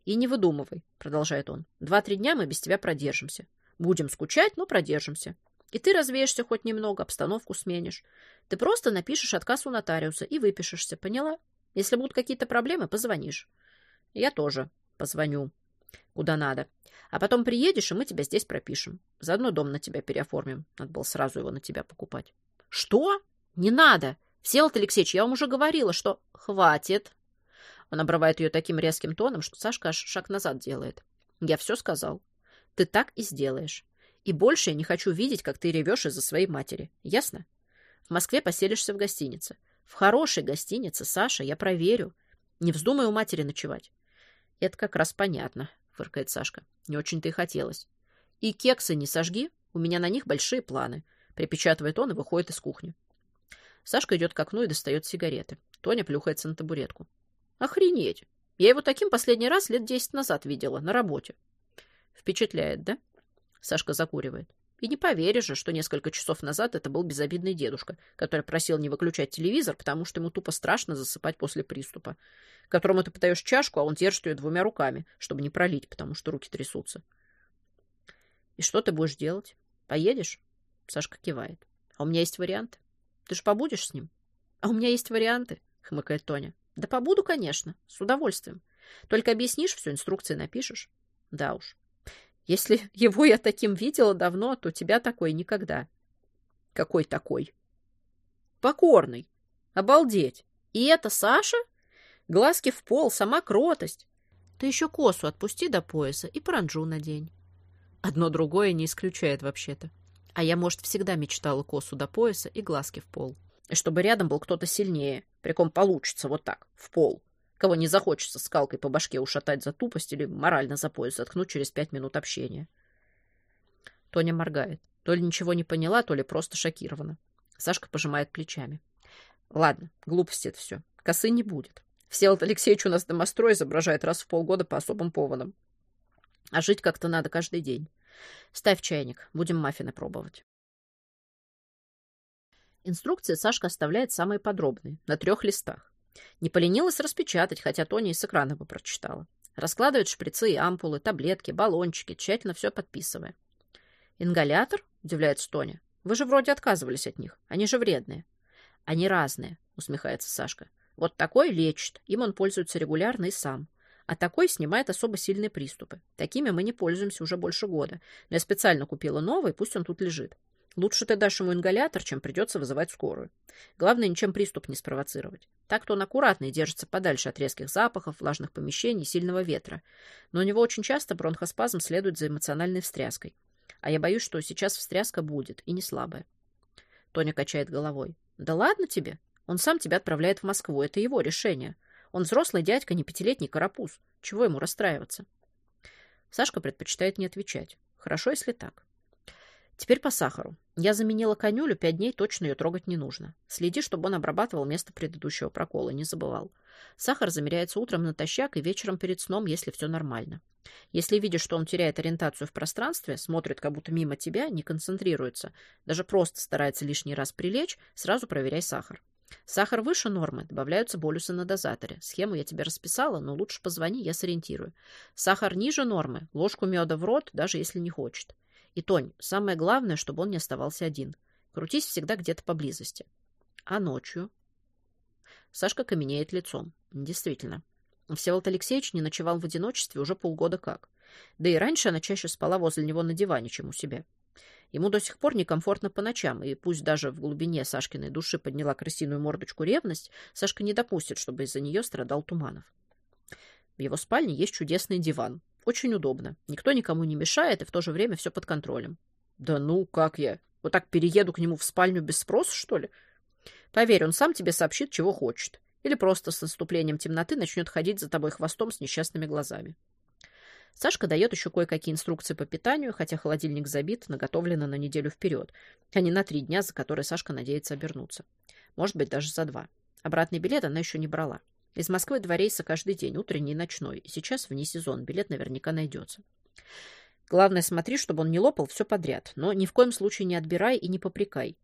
«И не выдумывай», — продолжает он. «Два-три дня мы без тебя продержимся. Будем скучать, но продержимся. И ты развеешься хоть немного, обстановку сменишь. Ты просто напишешь отказ у нотариуса и выпишешься, поняла? Если будут какие-то проблемы, позвонишь. Я тоже позвоню. Куда надо. А потом приедешь, и мы тебя здесь пропишем. Заодно дом на тебя переоформим. Надо было сразу его на тебя покупать. Что? Не надо. Всеволод Алексеевич, я вам уже говорила, что... Хватит. Он обрывает ее таким резким тоном, что Сашка аж шаг назад делает. Я все сказал. Ты так и сделаешь. И больше я не хочу видеть, как ты ревешь из-за своей матери. Ясно? В Москве поселишься в гостинице. В хорошей гостинице, Саша, я проверю. Не вздумай у матери ночевать. Это как раз понятно, фыркает Сашка. Не очень-то и хотелось. И кексы не сожги, у меня на них большие планы. Припечатывает он и выходит из кухни. Сашка идет к окну и достает сигареты. Тоня плюхается на табуретку. Охренеть! Я его таким последний раз лет десять назад видела, на работе. Впечатляет, да? Сашка закуривает. И не поверишь же, что несколько часов назад это был безобидный дедушка, который просил не выключать телевизор, потому что ему тупо страшно засыпать после приступа, которому ты подаешь чашку, а он держит ее двумя руками, чтобы не пролить, потому что руки трясутся. И что ты будешь делать? Поедешь? Сашка кивает. А у меня есть варианты. Ты же побудешь с ним? А у меня есть варианты, хмыкает Тоня. Да побуду, конечно, с удовольствием. Только объяснишь все, инструкции напишешь. Да уж. Если его я таким видела давно, то тебя такой никогда. Какой такой? Покорный. Обалдеть. И это Саша? Глазки в пол, сама кротость. Ты еще косу отпусти до пояса и паранджу надень. Одно другое не исключает вообще-то. А я, может, всегда мечтала косу до пояса и глазки в пол. Чтобы рядом был кто-то сильнее, приком получится вот так, в пол. Кого не захочется скалкой по башке ушатать за тупость или морально за пояс заткнуть через пять минут общения. Тоня моргает. То ли ничего не поняла, то ли просто шокирована. Сашка пожимает плечами. Ладно, глупости это все. Косы не будет. Всеволод Алексеевич у нас домострой изображает раз в полгода по особым поводам. А жить как-то надо каждый день. Ставь чайник, будем маффины пробовать. Инструкции Сашка оставляет самые подробные, на трех листах. Не поленилась распечатать, хотя Тоня и с экрана бы прочитала. Раскладывает шприцы и ампулы, таблетки, баллончики, тщательно все подписывая. «Ингалятор?» — удивляется Тоня. «Вы же вроде отказывались от них. Они же вредные». «Они разные», — усмехается Сашка. «Вот такой лечит, им он пользуется регулярно и сам. А такой снимает особо сильные приступы. Такими мы не пользуемся уже больше года. Но я специально купила новый, пусть он тут лежит. Лучше ты дашь ему ингалятор, чем придется вызывать скорую. Главное, ничем приступ не спровоцировать. Так-то он аккуратно и держится подальше от резких запахов, влажных помещений, сильного ветра. Но у него очень часто бронхоспазм следует за эмоциональной встряской. А я боюсь, что сейчас встряска будет, и не слабая. Тоня качает головой. Да ладно тебе. Он сам тебя отправляет в Москву. Это его решение. Он взрослый дядька, не пятилетний карапуз. Чего ему расстраиваться? Сашка предпочитает не отвечать. Хорошо, если так. Теперь по сахару. Я заменила конюлю, пять дней точно ее трогать не нужно. Следи, чтобы он обрабатывал место предыдущего прокола, не забывал. Сахар замеряется утром натощак и вечером перед сном, если все нормально. Если видишь, что он теряет ориентацию в пространстве, смотрит как будто мимо тебя, не концентрируется, даже просто старается лишний раз прилечь, сразу проверяй сахар. Сахар выше нормы, добавляются болюсы на дозаторе. Схему я тебе расписала, но лучше позвони, я сориентирую. Сахар ниже нормы, ложку меда в рот, даже если не хочет. И, Тонь, самое главное, чтобы он не оставался один. Крутись всегда где-то поблизости. А ночью? Сашка каменеет лицом. Действительно. Всеволод Алексеевич не ночевал в одиночестве уже полгода как. Да и раньше она чаще спала возле него на диване, чем у себя. Ему до сих пор некомфортно по ночам, и пусть даже в глубине Сашкиной души подняла крысиную мордочку ревность, Сашка не допустит, чтобы из-за нее страдал Туманов. В его спальне есть чудесный диван. Очень удобно. Никто никому не мешает, и в то же время все под контролем. Да ну, как я? Вот так перееду к нему в спальню без спроса, что ли? Поверь, он сам тебе сообщит, чего хочет. Или просто с наступлением темноты начнет ходить за тобой хвостом с несчастными глазами. Сашка дает еще кое-какие инструкции по питанию, хотя холодильник забит, наготовлено на неделю вперед, а не на три дня, за которые Сашка надеется обернуться. Может быть, даже за два. Обратный билет она еще не брала. Из Москвы два рейса каждый день, утренний и ночной. Сейчас вне сезон, билет наверняка найдется. Главное, смотри, чтобы он не лопал все подряд, но ни в коем случае не отбирай и не попрекай.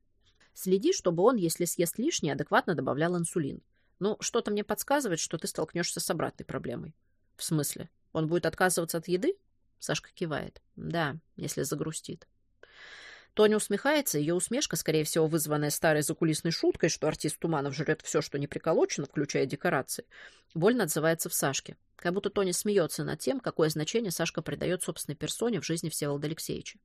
Следи, чтобы он, если съест лишнее, адекватно добавлял инсулин. Ну, что-то мне подсказывает, что ты столкнешься с обратной проблемой. В смысле? Он будет отказываться от еды? Сашка кивает. Да, если загрустит. Тоня усмехается, ее усмешка, скорее всего, вызванная старой закулисной шуткой, что артист Туманов жрет все, что не приколочено, включая декорации, больно отзывается в Сашке. Как будто Тоня смеется над тем, какое значение Сашка придает собственной персоне в жизни Всеволода Алексеевича.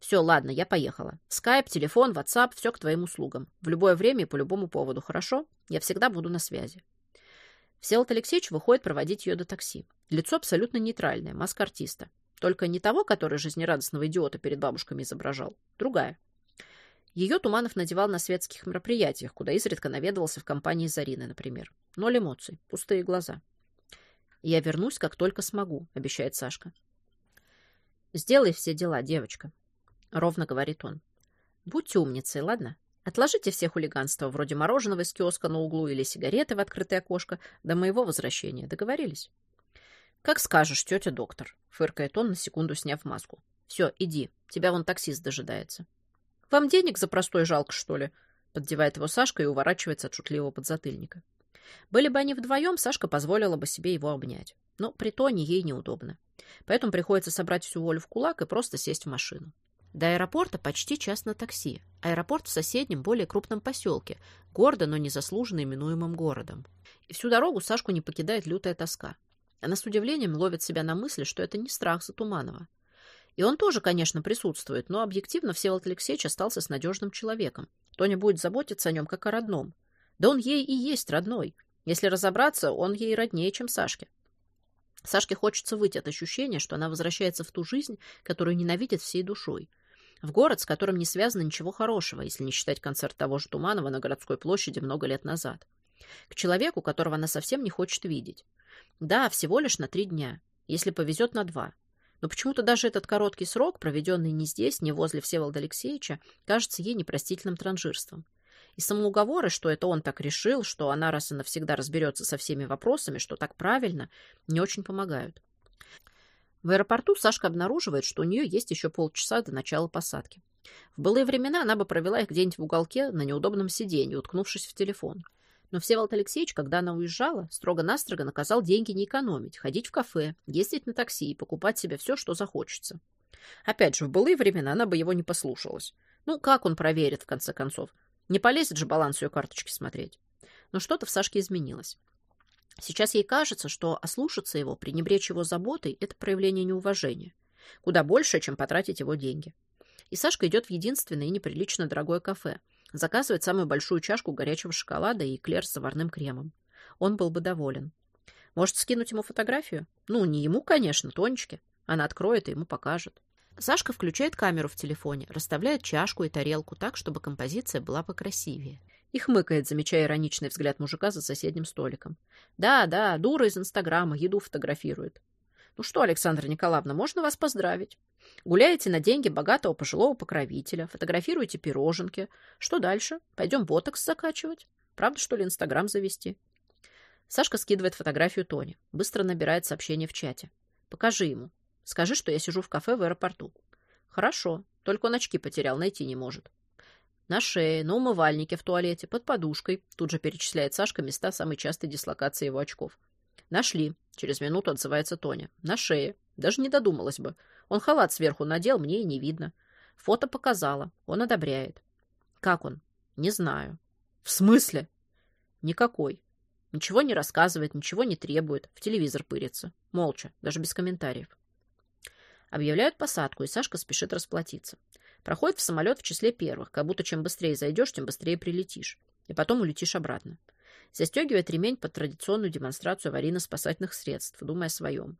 «Все, ладно, я поехала. Скайп, телефон, ватсап, все к твоим услугам. В любое время и по любому поводу, хорошо? Я всегда буду на связи». Всеволод Алексеевич выходит проводить ее до такси. Лицо абсолютно нейтральное, маска артиста. Только не того, который жизнерадостного идиота перед бабушками изображал. Другая. Ее Туманов надевал на светских мероприятиях, куда изредка наведывался в компании Зарины, например. Ноль эмоций, пустые глаза. «Я вернусь, как только смогу», — обещает Сашка. «Сделай все дела, девочка», — ровно говорит он. «Будьте умницей, ладно? Отложите все хулиганства, вроде мороженого из киоска на углу или сигареты в открытое окошко, до моего возвращения. Договорились?» «Как скажешь, тетя доктор», — фыркает он, на секунду сняв маску. «Все, иди, тебя вон таксист дожидается». «Вам денег за простой жалко, что ли?» — поддевает его Сашка и уворачивается от шутливого подзатыльника. Были бы они вдвоем, Сашка позволила бы себе его обнять. Но при тоне ей неудобно. Поэтому приходится собрать всю волю в кулак и просто сесть в машину. До аэропорта почти час на такси. Аэропорт в соседнем, более крупном поселке, гордо, но незаслуженно именуемым городом. И всю дорогу Сашку не покидает лютая тоска. Она с удивлением ловит себя на мысли, что это не страх за Туманова. И он тоже, конечно, присутствует, но объективно Всеволод Алексеевич остался с надежным человеком. Тоня будет заботиться о нем, как о родном. Да он ей и есть родной. Если разобраться, он ей роднее, чем Сашке. Сашке хочется выйти от ощущения, что она возвращается в ту жизнь, которую ненавидит всей душой. В город, с которым не связано ничего хорошего, если не считать концерт того же Туманова на городской площади много лет назад. К человеку, которого она совсем не хочет видеть. Да, всего лишь на три дня, если повезет на два. Но почему-то даже этот короткий срок, проведенный не здесь, не возле Всеволода Алексеевича, кажется ей непростительным транжирством. И самоуговоры, что это он так решил, что она раз и навсегда разберется со всеми вопросами, что так правильно, не очень помогают. В аэропорту Сашка обнаруживает, что у нее есть еще полчаса до начала посадки. В былые времена она бы провела их где-нибудь в уголке на неудобном сиденье, уткнувшись в телефон. Но Всеволод Алексеевич, когда она уезжала, строго-настрого наказал деньги не экономить, ходить в кафе, ездить на такси и покупать себе все, что захочется. Опять же, в былые времена она бы его не послушалась. Ну, как он проверит, в конце концов? Не полезет же баланс ее карточки смотреть. Но что-то в Сашке изменилось. Сейчас ей кажется, что ослушаться его, пренебречь его заботой – это проявление неуважения. Куда больше, чем потратить его деньги. И Сашка идет в единственное и неприлично дорогое кафе – Заказывает самую большую чашку горячего шоколада и эклер с заварным кремом. Он был бы доволен. Может, скинуть ему фотографию? Ну, не ему, конечно, Тонечке. Она откроет и ему покажет. Сашка включает камеру в телефоне, расставляет чашку и тарелку так, чтобы композиция была покрасивее. И хмыкает, замечая ироничный взгляд мужика за соседним столиком. Да, да, дура из Инстаграма, еду фотографирует. Ну что, Александра Николаевна, можно вас поздравить. Гуляете на деньги богатого пожилого покровителя, фотографируете пироженки. Что дальше? Пойдем ботокс закачивать? Правда, что ли, Инстаграм завести? Сашка скидывает фотографию Тони. Быстро набирает сообщение в чате. Покажи ему. Скажи, что я сижу в кафе в аэропорту. Хорошо. Только он очки потерял, найти не может. На шее, на умывальнике, в туалете, под подушкой. Тут же перечисляет Сашка места самой частой дислокации его очков. Нашли. Через минуту отзывается Тоня. На шее. Даже не додумалась бы. Он халат сверху надел, мне и не видно. Фото показала. Он одобряет. Как он? Не знаю. В смысле? Никакой. Ничего не рассказывает, ничего не требует. В телевизор пырится. Молча, даже без комментариев. Объявляют посадку, и Сашка спешит расплатиться. Проходит в самолет в числе первых, как будто чем быстрее зайдешь, тем быстрее прилетишь. И потом улетишь обратно. Застегивает ремень под традиционную демонстрацию аварийно-спасательных средств, думая о своем.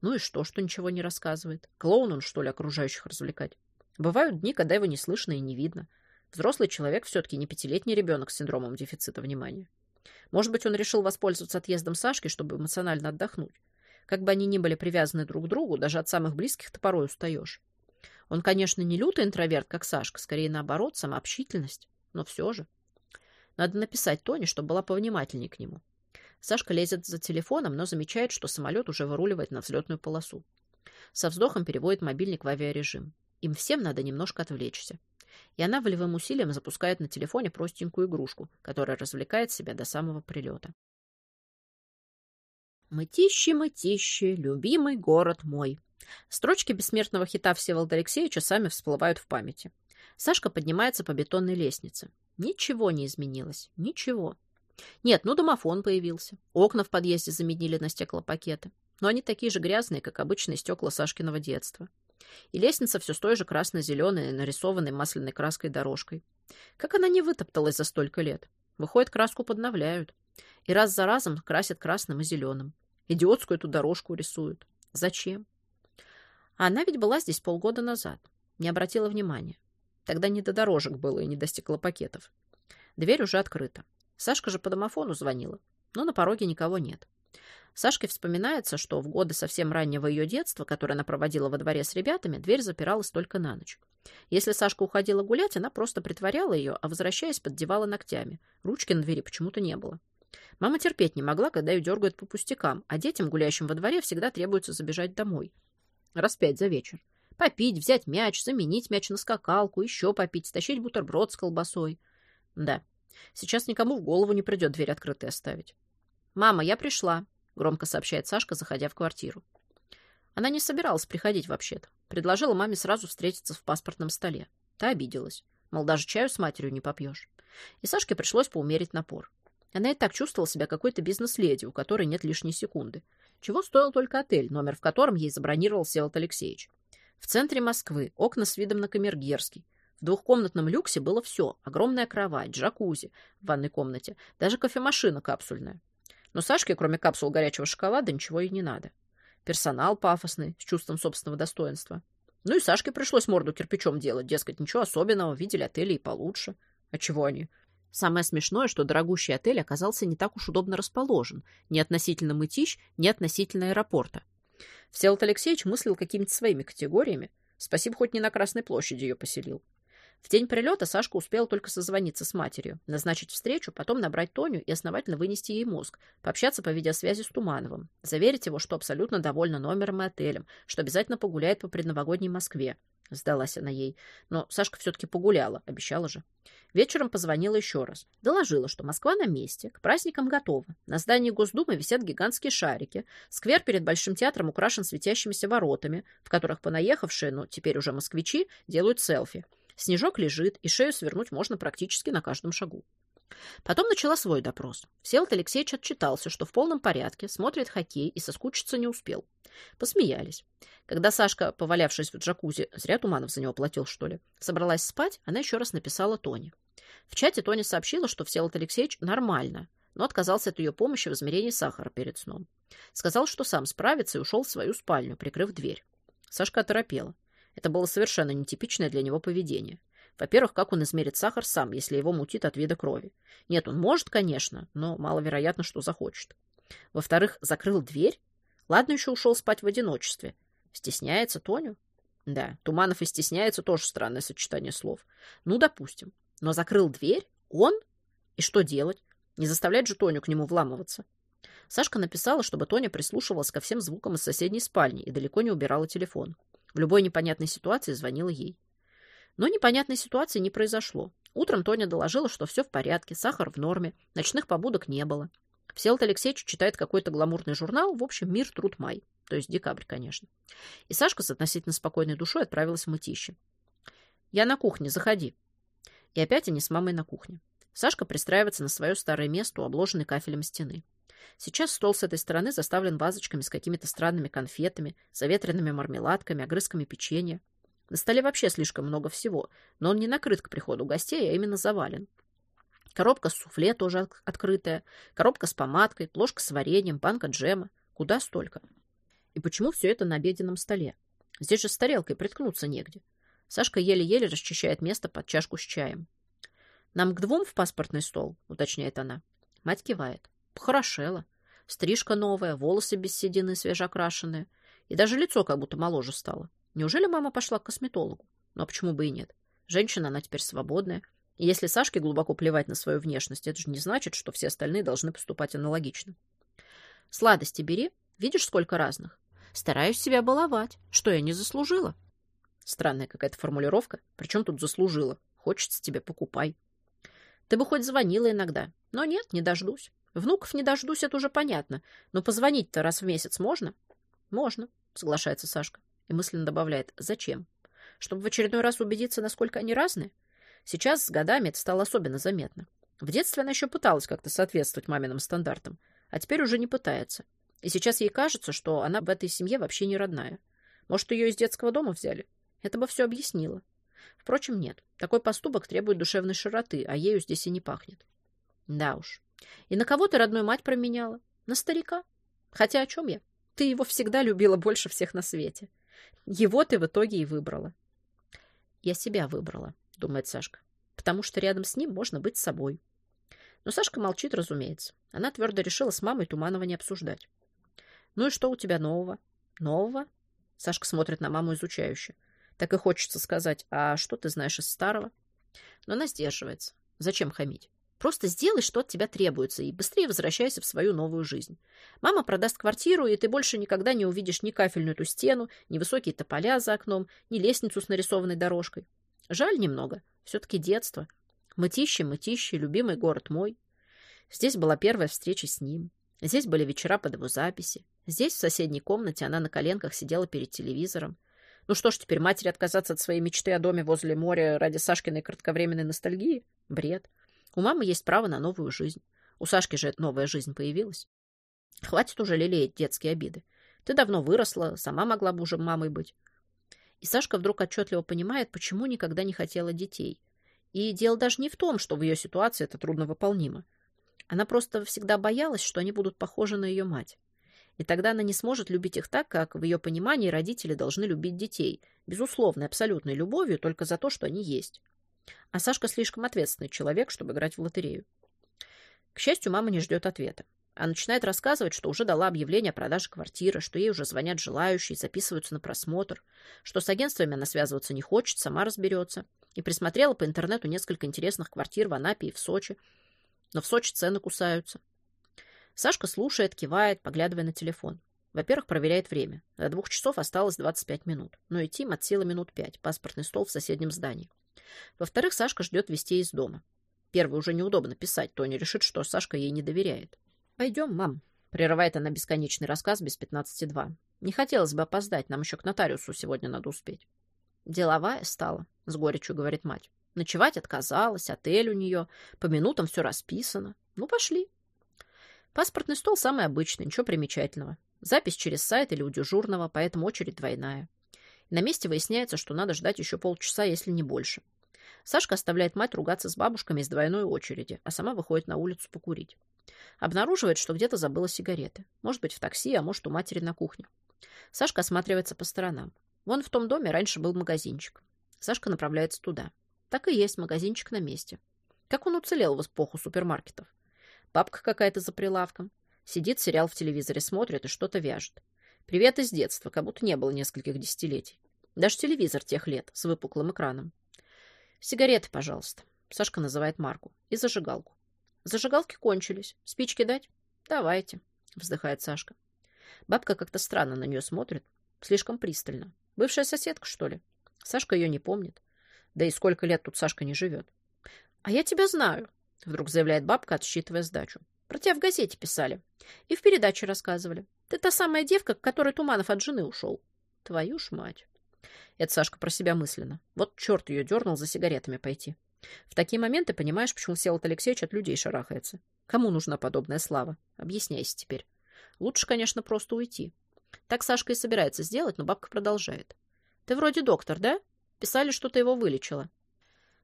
Ну и что, что ничего не рассказывает? Клоун он, что ли, окружающих развлекать? Бывают дни, когда его не слышно и не видно. Взрослый человек все-таки не пятилетний ребенок с синдромом дефицита внимания. Может быть, он решил воспользоваться отъездом Сашки, чтобы эмоционально отдохнуть. Как бы они ни были привязаны друг к другу, даже от самых близких ты порой устаешь. Он, конечно, не лютый интроверт, как Сашка, скорее наоборот, самообщительность, но все же. Надо написать Тоне, чтобы была повнимательнее к нему. Сашка лезет за телефоном, но замечает, что самолет уже выруливает на взлетную полосу. Со вздохом переводит мобильник в авиарежим. Им всем надо немножко отвлечься. И она волевым усилием запускает на телефоне простенькую игрушку, которая развлекает себя до самого прилета. «Мытищи, мытищи, любимый город мой». Строчки бессмертного хита Всеволода Алексеевича сами всплывают в памяти. Сашка поднимается по бетонной лестнице. Ничего не изменилось. Ничего. Нет, ну домофон появился. Окна в подъезде заменили на стеклопакеты. Но они такие же грязные, как обычные стекла Сашкиного детства. И лестница все с той же красно-зеленой, нарисованной масляной краской дорожкой. Как она не вытопталась за столько лет? Выходит, краску подновляют. И раз за разом красят красным и зеленым. Идиотскую эту дорожку рисуют. Зачем? А она ведь была здесь полгода назад. Не обратила внимания. Тогда не до дорожек было и не до стеклопакетов. Дверь уже открыта. Сашка же по домофону звонила, но на пороге никого нет. Сашке вспоминается, что в годы совсем раннего ее детства, которое она проводила во дворе с ребятами, дверь запиралась только на ночь. Если Сашка уходила гулять, она просто притворяла ее, а, возвращаясь, поддевала ногтями. Ручки на двери почему-то не было. Мама терпеть не могла, когда ее дергают по пустякам, а детям, гуляющим во дворе, всегда требуется забежать домой. Раз пять за вечер. Попить, взять мяч, заменить мяч на скакалку, еще попить, стащить бутерброд с колбасой. Да, Сейчас никому в голову не придет дверь открытой оставить. «Мама, я пришла», — громко сообщает Сашка, заходя в квартиру. Она не собиралась приходить вообще-то. Предложила маме сразу встретиться в паспортном столе. Та обиделась. Мол, даже чаю с матерью не попьешь. И Сашке пришлось поумерить напор. Она и так чувствовала себя какой-то бизнес-леди, у которой нет лишней секунды. Чего стоил только отель, номер в котором ей забронировал Всеволод Алексеевич. В центре Москвы, окна с видом на Камергерский. В двухкомнатном люксе было все. Огромная кровать, джакузи в ванной комнате, даже кофемашина капсульная. Но Сашке, кроме капсул горячего шоколада, ничего и не надо. Персонал пафосный, с чувством собственного достоинства. Ну и Сашке пришлось морду кирпичом делать, дескать, ничего особенного, видели отели и получше. А чего они? Самое смешное, что дорогущий отель оказался не так уж удобно расположен, ни относительно мытищ, ни относительно аэропорта. Всеволод Алексеевич мыслил какими-то своими категориями. Спасибо, хоть не на Красной площади ее поселил. В день прилета Сашка успела только созвониться с матерью, назначить встречу, потом набрать Тоню и основательно вынести ей мозг, пообщаться по видеосвязи с Тумановым, заверить его, что абсолютно довольна номером и отелем, что обязательно погуляет по предновогодней Москве. Сдалась она ей. Но Сашка все-таки погуляла, обещала же. Вечером позвонила еще раз. Доложила, что Москва на месте, к праздникам готова. На здании Госдумы висят гигантские шарики. Сквер перед Большим театром украшен светящимися воротами, в которых понаехавшие, ну, теперь уже москвичи, делают селфи. Снежок лежит, и шею свернуть можно практически на каждом шагу. Потом начала свой допрос. Всеволод Алексеевич отчитался, что в полном порядке, смотрит хоккей и соскучиться не успел. Посмеялись. Когда Сашка, повалявшись в джакузи, зря Туманов за него платил, что ли, собралась спать, она еще раз написала Тоне. В чате Тоня сообщила, что Всеволод Алексеевич нормально, но отказался от ее помощи в измерении сахара перед сном. Сказал, что сам справится и ушел в свою спальню, прикрыв дверь. Сашка оторопела. Это было совершенно нетипичное для него поведение. Во-первых, как он измерит сахар сам, если его мутит от вида крови? Нет, он может, конечно, но маловероятно, что захочет. Во-вторых, закрыл дверь? Ладно, еще ушел спать в одиночестве. Стесняется Тоню? Да, Туманов и стесняется тоже странное сочетание слов. Ну, допустим. Но закрыл дверь? Он? И что делать? Не заставлять же Тоню к нему вламываться. Сашка написала, чтобы Тоня прислушивалась ко всем звукам из соседней спальни и далеко не убирала телефон. В любой непонятной ситуации звонила ей. Но непонятной ситуации не произошло. Утром Тоня доложила, что все в порядке, сахар в норме, ночных побудок не было. Всеволод Алексеевич читает какой-то гламурный журнал, в общем, «Мир, труд, май». То есть декабрь, конечно. И Сашка с относительно спокойной душой отправилась в мытище. «Я на кухне, заходи». И опять они с мамой на кухне. Сашка пристраивается на свое старое место у обложенной кафелем стены. Сейчас стол с этой стороны заставлен вазочками с какими-то странными конфетами, заветренными мармеладками, огрызками печенья. На столе вообще слишком много всего, но он не накрыт к приходу гостей, а именно завален. Коробка с суфле тоже открытая, коробка с помадкой, плошка с вареньем, банка джема. Куда столько? И почему все это на обеденном столе? Здесь же с тарелкой приткнуться негде. Сашка еле-еле расчищает место под чашку с чаем. «Нам к двум в паспортный стол?» — уточняет она. Мать кивает. Похорошела. Стрижка новая, волосы без седины свежеокрашенные. И даже лицо как будто моложе стало. Неужели мама пошла к косметологу? Ну а почему бы и нет? Женщина, она теперь свободная. И если Сашке глубоко плевать на свою внешность, это же не значит, что все остальные должны поступать аналогично. Сладости бери. Видишь, сколько разных? Стараюсь себя баловать. Что я не заслужила? Странная какая-то формулировка. Причем тут заслужила? Хочется тебе, покупай. Ты бы хоть звонила иногда. Но нет, не дождусь. Внуков не дождусь, это уже понятно. Но позвонить-то раз в месяц можно? Можно, соглашается Сашка. И мысленно добавляет, зачем? Чтобы в очередной раз убедиться, насколько они разные? Сейчас с годами это стало особенно заметно. В детстве она еще пыталась как-то соответствовать маминым стандартам, а теперь уже не пытается. И сейчас ей кажется, что она в этой семье вообще не родная. Может, ее из детского дома взяли? Это бы все объяснило. Впрочем, нет. Такой поступок требует душевной широты, а ею здесь и не пахнет. Да уж. И на кого ты родную мать променяла? На старика. Хотя о чем я? Ты его всегда любила больше всех на свете. Его ты в итоге и выбрала. Я себя выбрала, думает Сашка, потому что рядом с ним можно быть собой. Но Сашка молчит, разумеется. Она твердо решила с мамой Туманова не обсуждать. «Ну и что у тебя нового?» «Нового?» Сашка смотрит на маму изучающе. Так и хочется сказать, а что ты знаешь из старого? Но она сдерживается. Зачем хамить? Просто сделай, что от тебя требуется, и быстрее возвращайся в свою новую жизнь. Мама продаст квартиру, и ты больше никогда не увидишь ни кафельную эту стену, ни высокие тополя за окном, ни лестницу с нарисованной дорожкой. Жаль немного. Все-таки детство. Мытище, мытище, любимый город мой. Здесь была первая встреча с ним. Здесь были вечера под его записи. Здесь, в соседней комнате, она на коленках сидела перед телевизором. Ну что ж, теперь матери отказаться от своей мечты о доме возле моря ради Сашкиной кратковременной ностальгии? Бред. У мамы есть право на новую жизнь. У Сашки же новая жизнь появилась. Хватит уже лелеять детские обиды. Ты давно выросла, сама могла бы уже мамой быть. И Сашка вдруг отчетливо понимает, почему никогда не хотела детей. И дело даже не в том, что в ее ситуации это трудновыполнимо. Она просто всегда боялась, что они будут похожи на ее мать. И тогда она не сможет любить их так, как в ее понимании родители должны любить детей, безусловной, абсолютной любовью только за то, что они есть. А Сашка слишком ответственный человек, чтобы играть в лотерею. К счастью, мама не ждет ответа. Она начинает рассказывать, что уже дала объявление о продаже квартиры, что ей уже звонят желающие, записываются на просмотр, что с агентствами она связываться не хочет, сама разберется, и присмотрела по интернету несколько интересных квартир в Анапе и в Сочи. Но в Сочи цены кусаются. Сашка слушает, кивает, поглядывая на телефон. Во-первых, проверяет время. До двух часов осталось 25 минут. Но идти им от силы минут пять. Паспортный стол в соседнем здании. Во-вторых, Сашка ждет вестей из дома. Первый уже неудобно писать. Тоня решит, что Сашка ей не доверяет. «Пойдем, мам», — прерывает она бесконечный рассказ без пятнадцати два. «Не хотелось бы опоздать, нам еще к нотариусу сегодня надо успеть». «Деловая стала», — с горечью говорит мать. «Ночевать отказалась, отель у нее, по минутам все расписано. Ну, пошли». Паспортный стол самый обычный, ничего примечательного. Запись через сайт или у дежурного, поэтому очередь двойная. На месте выясняется, что надо ждать еще полчаса, если не больше. Сашка оставляет мать ругаться с бабушками из двойной очереди, а сама выходит на улицу покурить. Обнаруживает, что где-то забыла сигареты. Может быть, в такси, а может, у матери на кухне. Сашка осматривается по сторонам. Вон в том доме раньше был магазинчик. Сашка направляется туда. Так и есть магазинчик на месте. Как он уцелел в эпоху супермаркетов? Бабка какая-то за прилавком. Сидит, сериал в телевизоре смотрит и что-то вяжет. Привет из детства, как будто не было нескольких десятилетий. Даже телевизор тех лет, с выпуклым экраном. Сигареты, пожалуйста. Сашка называет марку. И зажигалку. Зажигалки кончились. Спички дать? Давайте, вздыхает Сашка. Бабка как-то странно на нее смотрит. Слишком пристально. Бывшая соседка, что ли? Сашка ее не помнит. Да и сколько лет тут Сашка не живет. А я тебя знаю, вдруг заявляет бабка, отсчитывая сдачу. Про тебя в газете писали. И в передаче рассказывали. Ты та самая девка, к которой Туманов от жены ушел. Твою ж мать. Это Сашка про себя мысленно. Вот черт ее дернул за сигаретами пойти. В такие моменты понимаешь, почему Всеволод Алексеевич от людей шарахается. Кому нужна подобная слава? Объясняйся теперь. Лучше, конечно, просто уйти. Так Сашка и собирается сделать, но бабка продолжает. Ты вроде доктор, да? Писали, что ты его вылечила.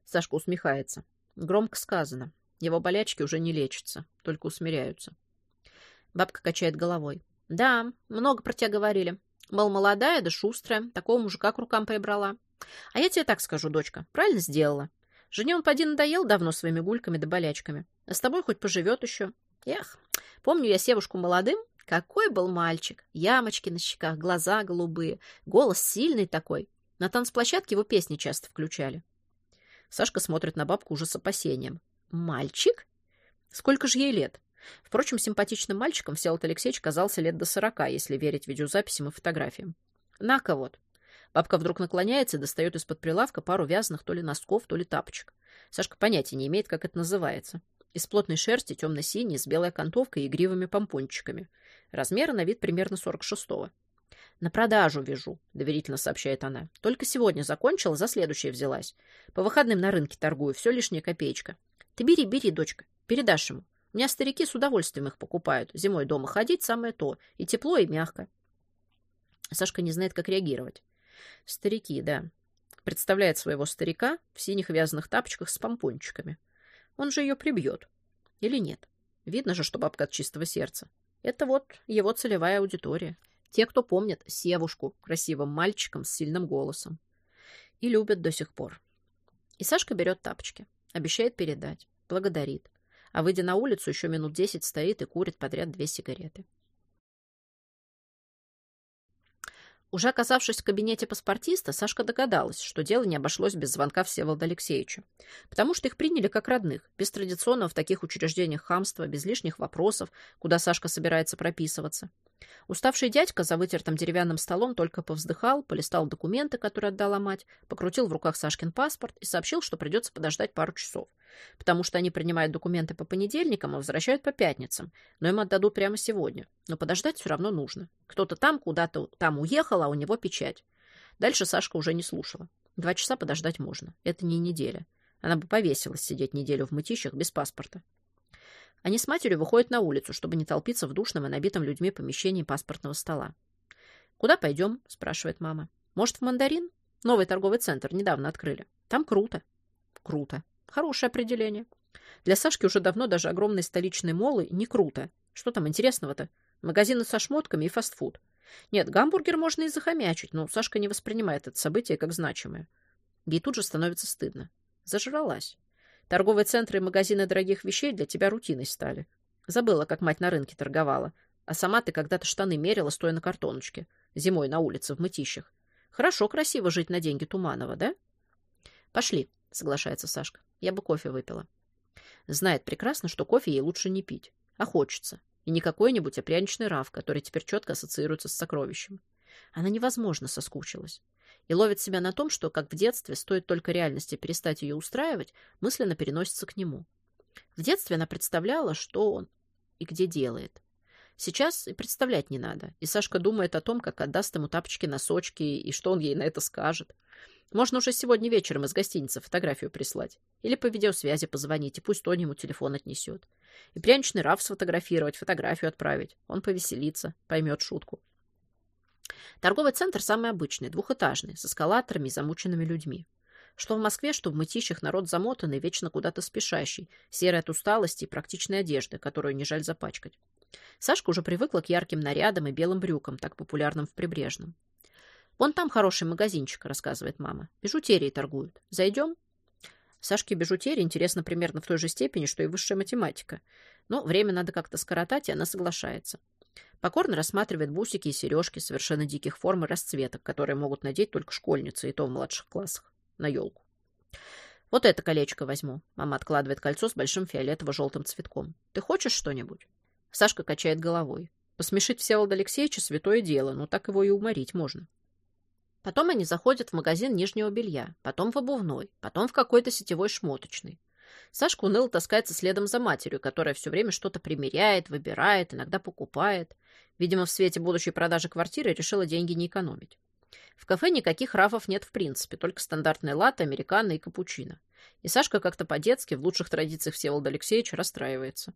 Сашка усмехается. Громко сказано. Его болячки уже не лечатся, только усмиряются. Бабка качает головой. Да, много про тебя говорили. Мол, молодая да шустрая, такого мужика к рукам прибрала. А я тебе так скажу, дочка, правильно сделала. Жене он поди надоел давно своими гульками да болячками. А с тобой хоть поживет еще. Эх, помню я Севушку молодым. Какой был мальчик. Ямочки на щеках, глаза голубые, голос сильный такой. На танцплощадке его песни часто включали. Сашка смотрит на бабку уже с опасением. Мальчик? Сколько же ей лет? Впрочем, симпатичным мальчиком Всеволод Алексеевич казался лет до сорока, если верить видеозаписям и фотографиям. На-ка вот. Бабка вдруг наклоняется и достает из-под прилавка пару вязаных то ли носков, то ли тапочек. Сашка понятия не имеет, как это называется. Из плотной шерсти темно-синий, с белой окантовкой и игривыми помпончиками. Размеры на вид примерно 46-го. «На продажу вяжу», — доверительно сообщает она. «Только сегодня закончила, за следующее взялась. По выходным на рынке торгую, все лишняя копеечка. Ты бери, бери, дочка, передашь ему. Меня старики с удовольствием их покупают. Зимой дома ходить самое то. И тепло, и мягко». Сашка не знает, как реагировать. Старики, да. Представляет своего старика в синих вязаных тапочках с помпончиками. Он же ее прибьет. Или нет? Видно же, что бабка от чистого сердца. Это вот его целевая аудитория. Те, кто помнит Севушку красивым мальчиком с сильным голосом. И любят до сих пор. И Сашка берет тапочки. Обещает передать. Благодарит. А выйдя на улицу, еще минут десять стоит и курит подряд две сигареты. Уже оказавшись в кабинете паспортиста, Сашка догадалась, что дело не обошлось без звонка Всеволода Алексеевича, потому что их приняли как родных, без традиционного в таких учреждениях хамства, без лишних вопросов, куда Сашка собирается прописываться. Уставший дядька за вытертым деревянным столом только повздыхал, полистал документы, которые отдала мать, покрутил в руках Сашкин паспорт и сообщил, что придется подождать пару часов, потому что они принимают документы по понедельникам и возвращают по пятницам, но им отдадут прямо сегодня. Но подождать все равно нужно. Кто-то там куда-то там уехал, а у него печать. Дальше Сашка уже не слушала. Два часа подождать можно. Это не неделя. Она бы повесилась сидеть неделю в мытищах без паспорта. Они с матерью выходят на улицу, чтобы не толпиться в душном и набитом людьми помещении паспортного стола. «Куда пойдем?» – спрашивает мама. «Может, в мандарин? Новый торговый центр недавно открыли. Там круто». «Круто. Хорошее определение. Для Сашки уже давно даже огромные столичные молы не круто. Что там интересного-то? Магазины со шмотками и фастфуд. Нет, гамбургер можно и захомячить, но Сашка не воспринимает это событие как значимое. Ей тут же становится стыдно. Зажралась. Торговые центры и магазины дорогих вещей для тебя рутиной стали. Забыла, как мать на рынке торговала. А сама ты когда-то штаны мерила, стоя на картоночке. Зимой на улице, в мытищах. Хорошо, красиво жить на деньги Туманова, да? Пошли, соглашается Сашка. Я бы кофе выпила. Знает прекрасно, что кофе ей лучше не пить. А хочется. И не какой-нибудь, а пряничный раф, который теперь четко ассоциируется с сокровищем. Она невозможно соскучилась. И ловит себя на том, что, как в детстве, стоит только реальности перестать ее устраивать, мысленно переносится к нему. В детстве она представляла, что он и где делает. Сейчас и представлять не надо. И Сашка думает о том, как отдаст ему тапочки-носочки, и что он ей на это скажет. Можно уже сегодня вечером из гостиницы фотографию прислать. Или по видеосвязи позвонить, и пусть Тони ему телефон отнесет. И пряничный Раф сфотографировать, фотографию отправить. Он повеселится, поймет шутку. Торговый центр самый обычный, двухэтажный, с эскалаторами и замученными людьми. Что в Москве, что в мытищах народ замотанный, вечно куда-то спешащий, серый от усталости и практичной одежды, которую не жаль запачкать. Сашка уже привыкла к ярким нарядам и белым брюкам, так популярным в Прибрежном. «Вон там хороший магазинчик», — рассказывает мама. «Бижутерией торгуют. Зайдем?» Сашке бижутерия интересна примерно в той же степени, что и высшая математика. Но время надо как-то скоротать, и она соглашается. Покорно рассматривает бусики и сережки совершенно диких форм и расцветок, которые могут надеть только школьницы, и то в младших классах, на елку. «Вот это колечко возьму». Мама откладывает кольцо с большим фиолетово-желтым цветком. «Ты хочешь что-нибудь?» Сашка качает головой. Посмешить Всеволода Алексеевича — святое дело, но так его и уморить можно. Потом они заходят в магазин нижнего белья, потом в обувной, потом в какой-то сетевой шмоточный. Сашка уныло таскается следом за матерью, которая все время что-то примеряет, выбирает, иногда покупает. Видимо, в свете будущей продажи квартиры решила деньги не экономить. В кафе никаких рафов нет в принципе, только стандартные латте, американо и капучино. И Сашка как-то по-детски, в лучших традициях Всеволода Алексеевича, расстраивается.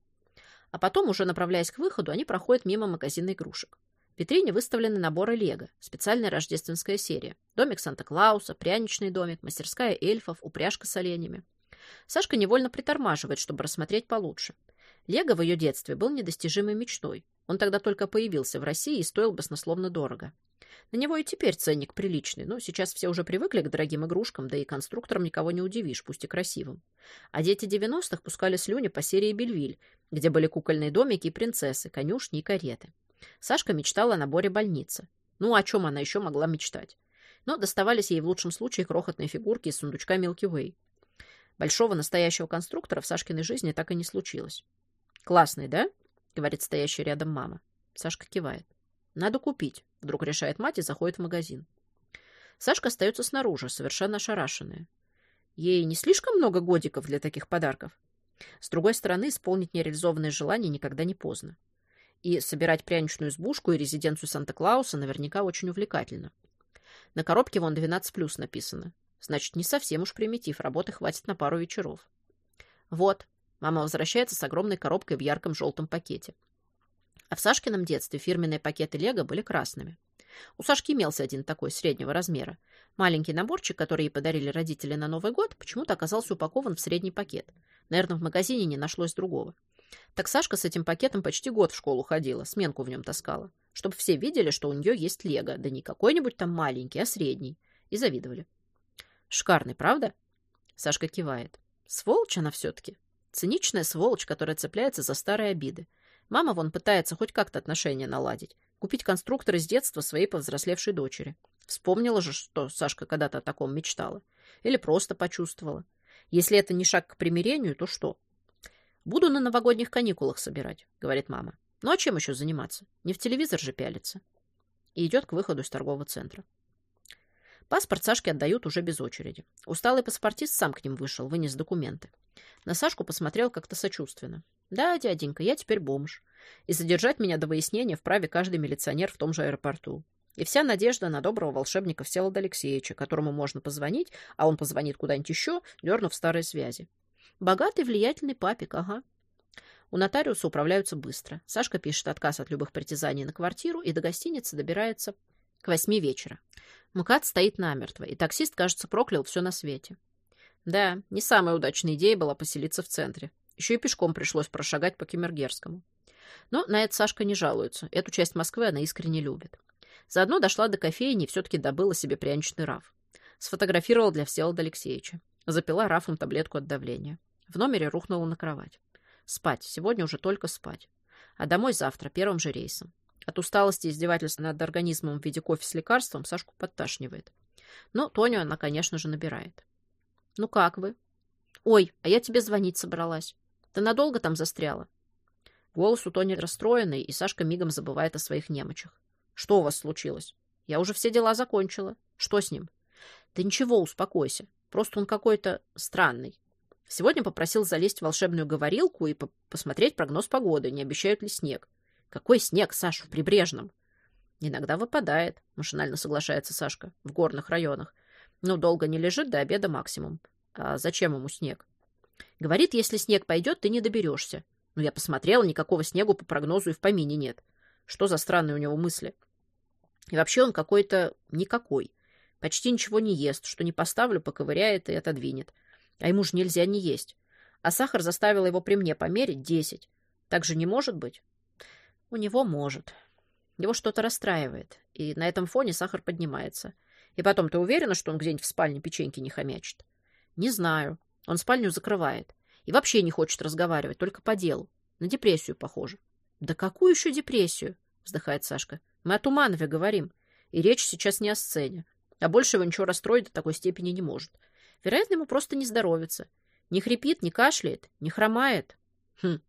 А потом, уже направляясь к выходу, они проходят мимо магазина игрушек. В витрине выставлены наборы Лего, специальная рождественская серия. Домик Санта-Клауса, пряничный домик, мастерская эльфов, упряжка с оленями. Сашка невольно притормаживает, чтобы рассмотреть получше. Лего в ее детстве был недостижимой мечтой. Он тогда только появился в России и стоил баснословно дорого. На него и теперь ценник приличный, но сейчас все уже привыкли к дорогим игрушкам, да и конструкторам никого не удивишь, пусть и красивым. А дети 90-х пускали слюни по серии «Бельвиль», где были кукольные домики и принцессы, конюшни и кареты. Сашка мечтала о наборе больницы. Ну, о чем она еще могла мечтать? Но доставались ей в лучшем случае крохотные фигурки из сундучка Milky Way. Большого настоящего конструктора в Сашкиной жизни так и не случилось. «Классный, да?» — говорит стоящая рядом мама. Сашка кивает. «Надо купить», — вдруг решает мать и заходит в магазин. Сашка остается снаружи, совершенно ошарашенная. Ей не слишком много годиков для таких подарков. С другой стороны, исполнить нереализованные желания никогда не поздно. И собирать пряничную избушку и резиденцию Санта-Клауса наверняка очень увлекательно. На коробке вон 12+, написано. Значит, не совсем уж примитив, работы хватит на пару вечеров. Вот, мама возвращается с огромной коробкой в ярком желтом пакете. А в Сашкином детстве фирменные пакеты Лего были красными. У Сашки имелся один такой, среднего размера. Маленький наборчик, который ей подарили родители на Новый год, почему-то оказался упакован в средний пакет. Наверное, в магазине не нашлось другого. Так Сашка с этим пакетом почти год в школу ходила, сменку в нем таскала. Чтобы все видели, что у нее есть лего, да не какой-нибудь там маленький, а средний. И завидовали. Шикарный, правда? Сашка кивает. Сволочь она все-таки. Циничная сволочь, которая цепляется за старые обиды. Мама вон пытается хоть как-то отношения наладить. Купить конструктор из детства своей повзрослевшей дочери. Вспомнила же, что Сашка когда-то о таком мечтала. Или просто почувствовала. Если это не шаг к примирению, то что? Буду на новогодних каникулах собирать, говорит мама. Ну а чем еще заниматься? Не в телевизор же пялиться. И идет к выходу из торгового центра. Паспорт Сашке отдают уже без очереди. Усталый паспортист сам к ним вышел, вынес документы. На Сашку посмотрел как-то сочувственно. «Да, дяденька, я теперь бомж. И задержать меня до выяснения вправе каждый милиционер в том же аэропорту. И вся надежда на доброго волшебника Всеволода Алексеевича, которому можно позвонить, а он позвонит куда-нибудь еще, дернув старые связи. Богатый, влиятельный папик, ага. У нотариуса управляются быстро. Сашка пишет отказ от любых притязаний на квартиру и до гостиницы добирается к восьми вечера. МКАД стоит намертво, и таксист, кажется, проклял все на свете. Да, не самая удачная идея была поселиться в центре. Еще и пешком пришлось прошагать по Кемергерскому. Но на это Сашка не жалуется. Эту часть Москвы она искренне любит. Заодно дошла до кофейни и все-таки добыла себе пряничный раф. Сфотографировала для Всеволода Алексеевича. Запила рафом таблетку от давления. В номере рухнула на кровать. Спать. Сегодня уже только спать. А домой завтра, первым же рейсом. От усталости и издевательства над организмом в виде кофе с лекарством Сашку подташнивает. Но Тоню она, конечно же, набирает. «Ну как вы?» «Ой, а я тебе звонить собралась. Ты надолго там застряла?» Голос у Тони расстроенный, и Сашка мигом забывает о своих немочах. «Что у вас случилось?» «Я уже все дела закончила. Что с ним?» «Да ничего, успокойся. Просто он какой-то странный. Сегодня попросил залезть в волшебную говорилку и по посмотреть прогноз погоды, не обещают ли снег. Какой снег, Саша, в прибрежном? Иногда выпадает, машинально соглашается Сашка, в горных районах. Но долго не лежит, до обеда максимум. А зачем ему снег? Говорит, если снег пойдет, ты не доберешься. Но я посмотрела, никакого снегу по прогнозу и в помине нет. Что за странные у него мысли? И вообще он какой-то никакой. Почти ничего не ест, что не поставлю, поковыряет и отодвинет. А ему же нельзя не есть. А сахар заставила его при мне померить десять. Так же не может быть? У него может. Его что-то расстраивает, и на этом фоне сахар поднимается. И потом, ты уверена, что он где-нибудь в спальне печеньки не хомячит? Не знаю. Он спальню закрывает. И вообще не хочет разговаривать, только по делу. На депрессию похоже. Да какую еще депрессию? Вздыхает Сашка. Мы о Туманове говорим. И речь сейчас не о сцене. А больше его ничего расстроить до такой степени не может. Вероятно, ему просто не здоровится. Не хрипит, не кашляет, не хромает. Хм,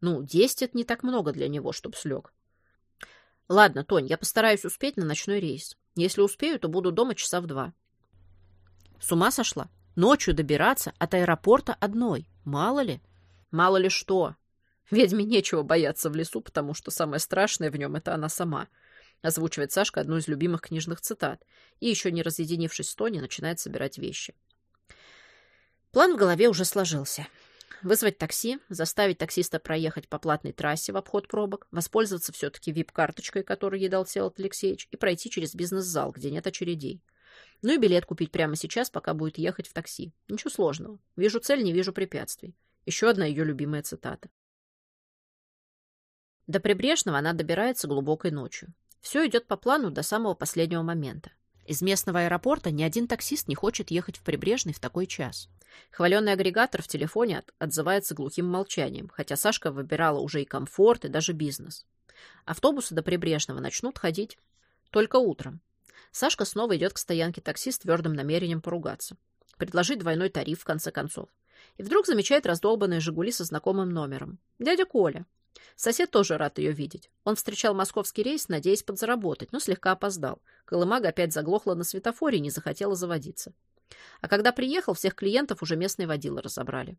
ну, десять — это не так много для него, чтоб слег. Ладно, Тонь, я постараюсь успеть на ночной рейс. Если успею, то буду дома часа в два. С ума сошла? Ночью добираться от аэропорта одной. Мало ли? Мало ли что. Ведьме нечего бояться в лесу, потому что самое страшное в нем — это она сама. Озвучивает Сашка одну из любимых книжных цитат. И, еще не разъединившись с Тони, начинает собирать вещи. План в голове уже сложился. Вызвать такси, заставить таксиста проехать по платной трассе в обход пробок, воспользоваться все-таки вип-карточкой, которую ей дал Всеволод Алексеевич, и пройти через бизнес-зал, где нет очередей. Ну и билет купить прямо сейчас, пока будет ехать в такси. Ничего сложного. Вижу цель, не вижу препятствий. Еще одна ее любимая цитата. До Прибрежного она добирается глубокой ночью. Все идет по плану до самого последнего момента. Из местного аэропорта ни один таксист не хочет ехать в Прибрежный в такой час. Хваленный агрегатор в телефоне от, отзывается глухим молчанием, хотя Сашка выбирала уже и комфорт, и даже бизнес. Автобусы до Прибрежного начнут ходить только утром. Сашка снова идет к стоянке такси с твердым намерением поругаться. Предложить двойной тариф, в конце концов. И вдруг замечает раздолбанные «Жигули» со знакомым номером. Дядя Коля. Сосед тоже рад ее видеть. Он встречал московский рейс, надеясь подзаработать, но слегка опоздал. Колымага опять заглохла на светофоре и не захотела заводиться. А когда приехал, всех клиентов уже местные водилы разобрали.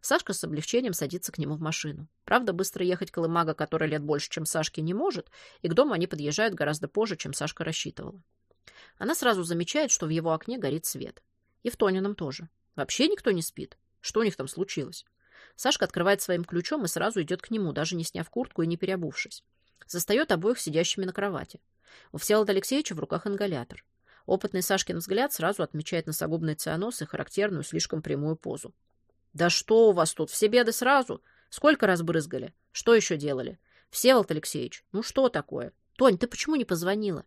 Сашка с облегчением садится к нему в машину. Правда, быстро ехать Колымага, который лет больше, чем Сашке, не может, и к дому они подъезжают гораздо позже, чем Сашка рассчитывала. Она сразу замечает, что в его окне горит свет. И в Тонином тоже. Вообще никто не спит. Что у них там случилось? Сашка открывает своим ключом и сразу идет к нему, даже не сняв куртку и не переобувшись. Застает обоих сидящими на кровати. У Всеволода Алексеевича в руках ингалятор. Опытный Сашкин взгляд сразу отмечает носогубный цианоз и характерную слишком прямую позу. «Да что у вас тут? Все беды сразу? Сколько раз брызгали? Что еще делали? Всеволод Алексеевич, ну что такое? Тонь, ты почему не позвонила?»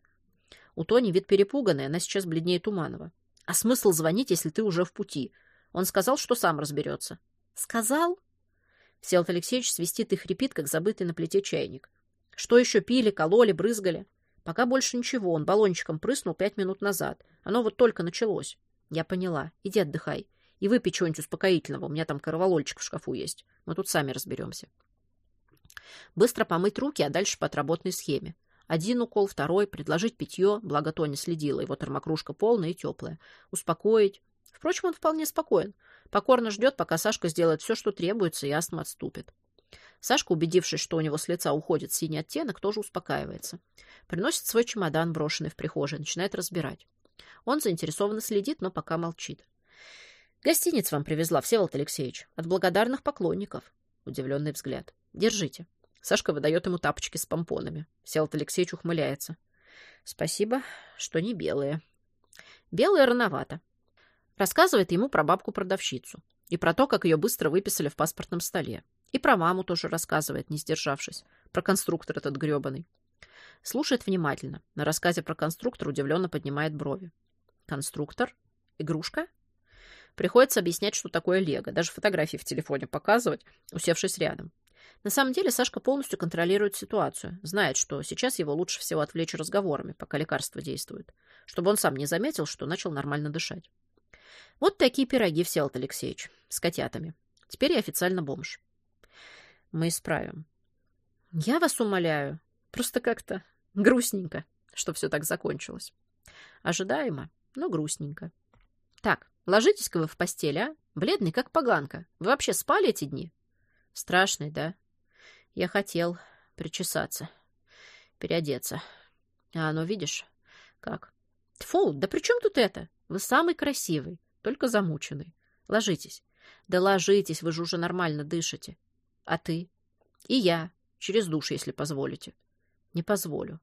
У Тони вид перепуганный, она сейчас бледнее Туманова. «А смысл звонить, если ты уже в пути? Он сказал, что сам разберется». «Сказал?» Всеволод Алексеевич свистит и хрипит, как забытый на плите чайник. «Что еще пили, кололи, брызгали?» Пока больше ничего, он баллончиком прыснул пять минут назад. Оно вот только началось. Я поняла. Иди отдыхай. И выпей чего-нибудь успокоительного. У меня там карвалольчик в шкафу есть. Мы тут сами разберемся. Быстро помыть руки, а дальше по отработанной схеме. Один укол, второй, предложить питье, благо Тони следила, его термокружка полная и теплая. Успокоить. Впрочем, он вполне спокоен. Покорно ждет, пока Сашка сделает все, что требуется, и астма отступит. Сашка, убедившись, что у него с лица уходит синий оттенок, тоже успокаивается. Приносит свой чемодан, брошенный в прихожей, начинает разбирать. Он заинтересованно следит, но пока молчит. Гостиниц вам привезла, Всеволод Алексеевич, от благодарных поклонников. Удивленный взгляд. «Держите». Сашка выдает ему тапочки с помпонами. Селт Алексеевич ухмыляется. «Спасибо, что не белые». «Белые рановато». Рассказывает ему про бабку-продавщицу и про то, как ее быстро выписали в паспортном столе. И про маму тоже рассказывает, не сдержавшись. Про конструктор этот гребаный. Слушает внимательно. На рассказе про конструктор удивленно поднимает брови. «Конструктор? Игрушка?» Приходится объяснять, что такое лего, даже фотографии в телефоне показывать, усевшись рядом. На самом деле Сашка полностью контролирует ситуацию, знает, что сейчас его лучше всего отвлечь разговорами, пока лекарство действует, чтобы он сам не заметил, что начал нормально дышать. Вот такие пироги, Всеволод Алексеевич, с котятами. Теперь я официально бомж. Мы исправим. Я вас умоляю. Просто как-то грустненько, что все так закончилось. Ожидаемо, но грустненько. Так, ложитесь-ка вы в постель, а? Бледный, как поганка. Вы вообще спали эти дни? Страшный, да? Я хотел причесаться, переодеться. А ну, видишь, как? Тьфу, да при чем тут это? Вы самый красивый, только замученный. Ложитесь. Да ложитесь, вы же уже нормально дышите. А ты? И я. Через душ, если позволите. Не позволю.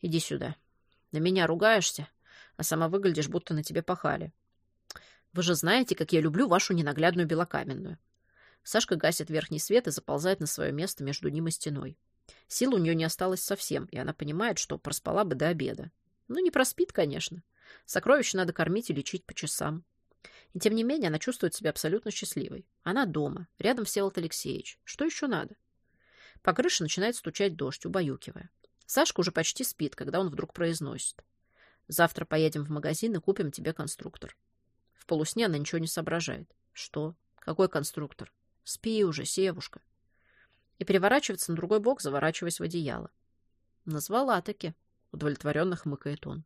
Иди сюда. На меня ругаешься, а сама выглядишь, будто на тебе пахали. Вы же знаете, как я люблю вашу ненаглядную белокаменную. Сашка гасит верхний свет и заползает на свое место между ним и стеной. Сил у нее не осталось совсем, и она понимает, что проспала бы до обеда. Ну, не проспит, конечно. Сокровище надо кормить и лечить по часам. И тем не менее она чувствует себя абсолютно счастливой. Она дома, рядом Всеволод Алексеевич. Что еще надо? По крыше начинает стучать дождь, убаюкивая. Сашка уже почти спит, когда он вдруг произносит. «Завтра поедем в магазин и купим тебе конструктор». В полусне она ничего не соображает. «Что? Какой конструктор? Спи уже, Севушка». И переворачивается на другой бок, заворачиваясь в одеяло. «Назвала таки», — удовлетворенно хмыкает он.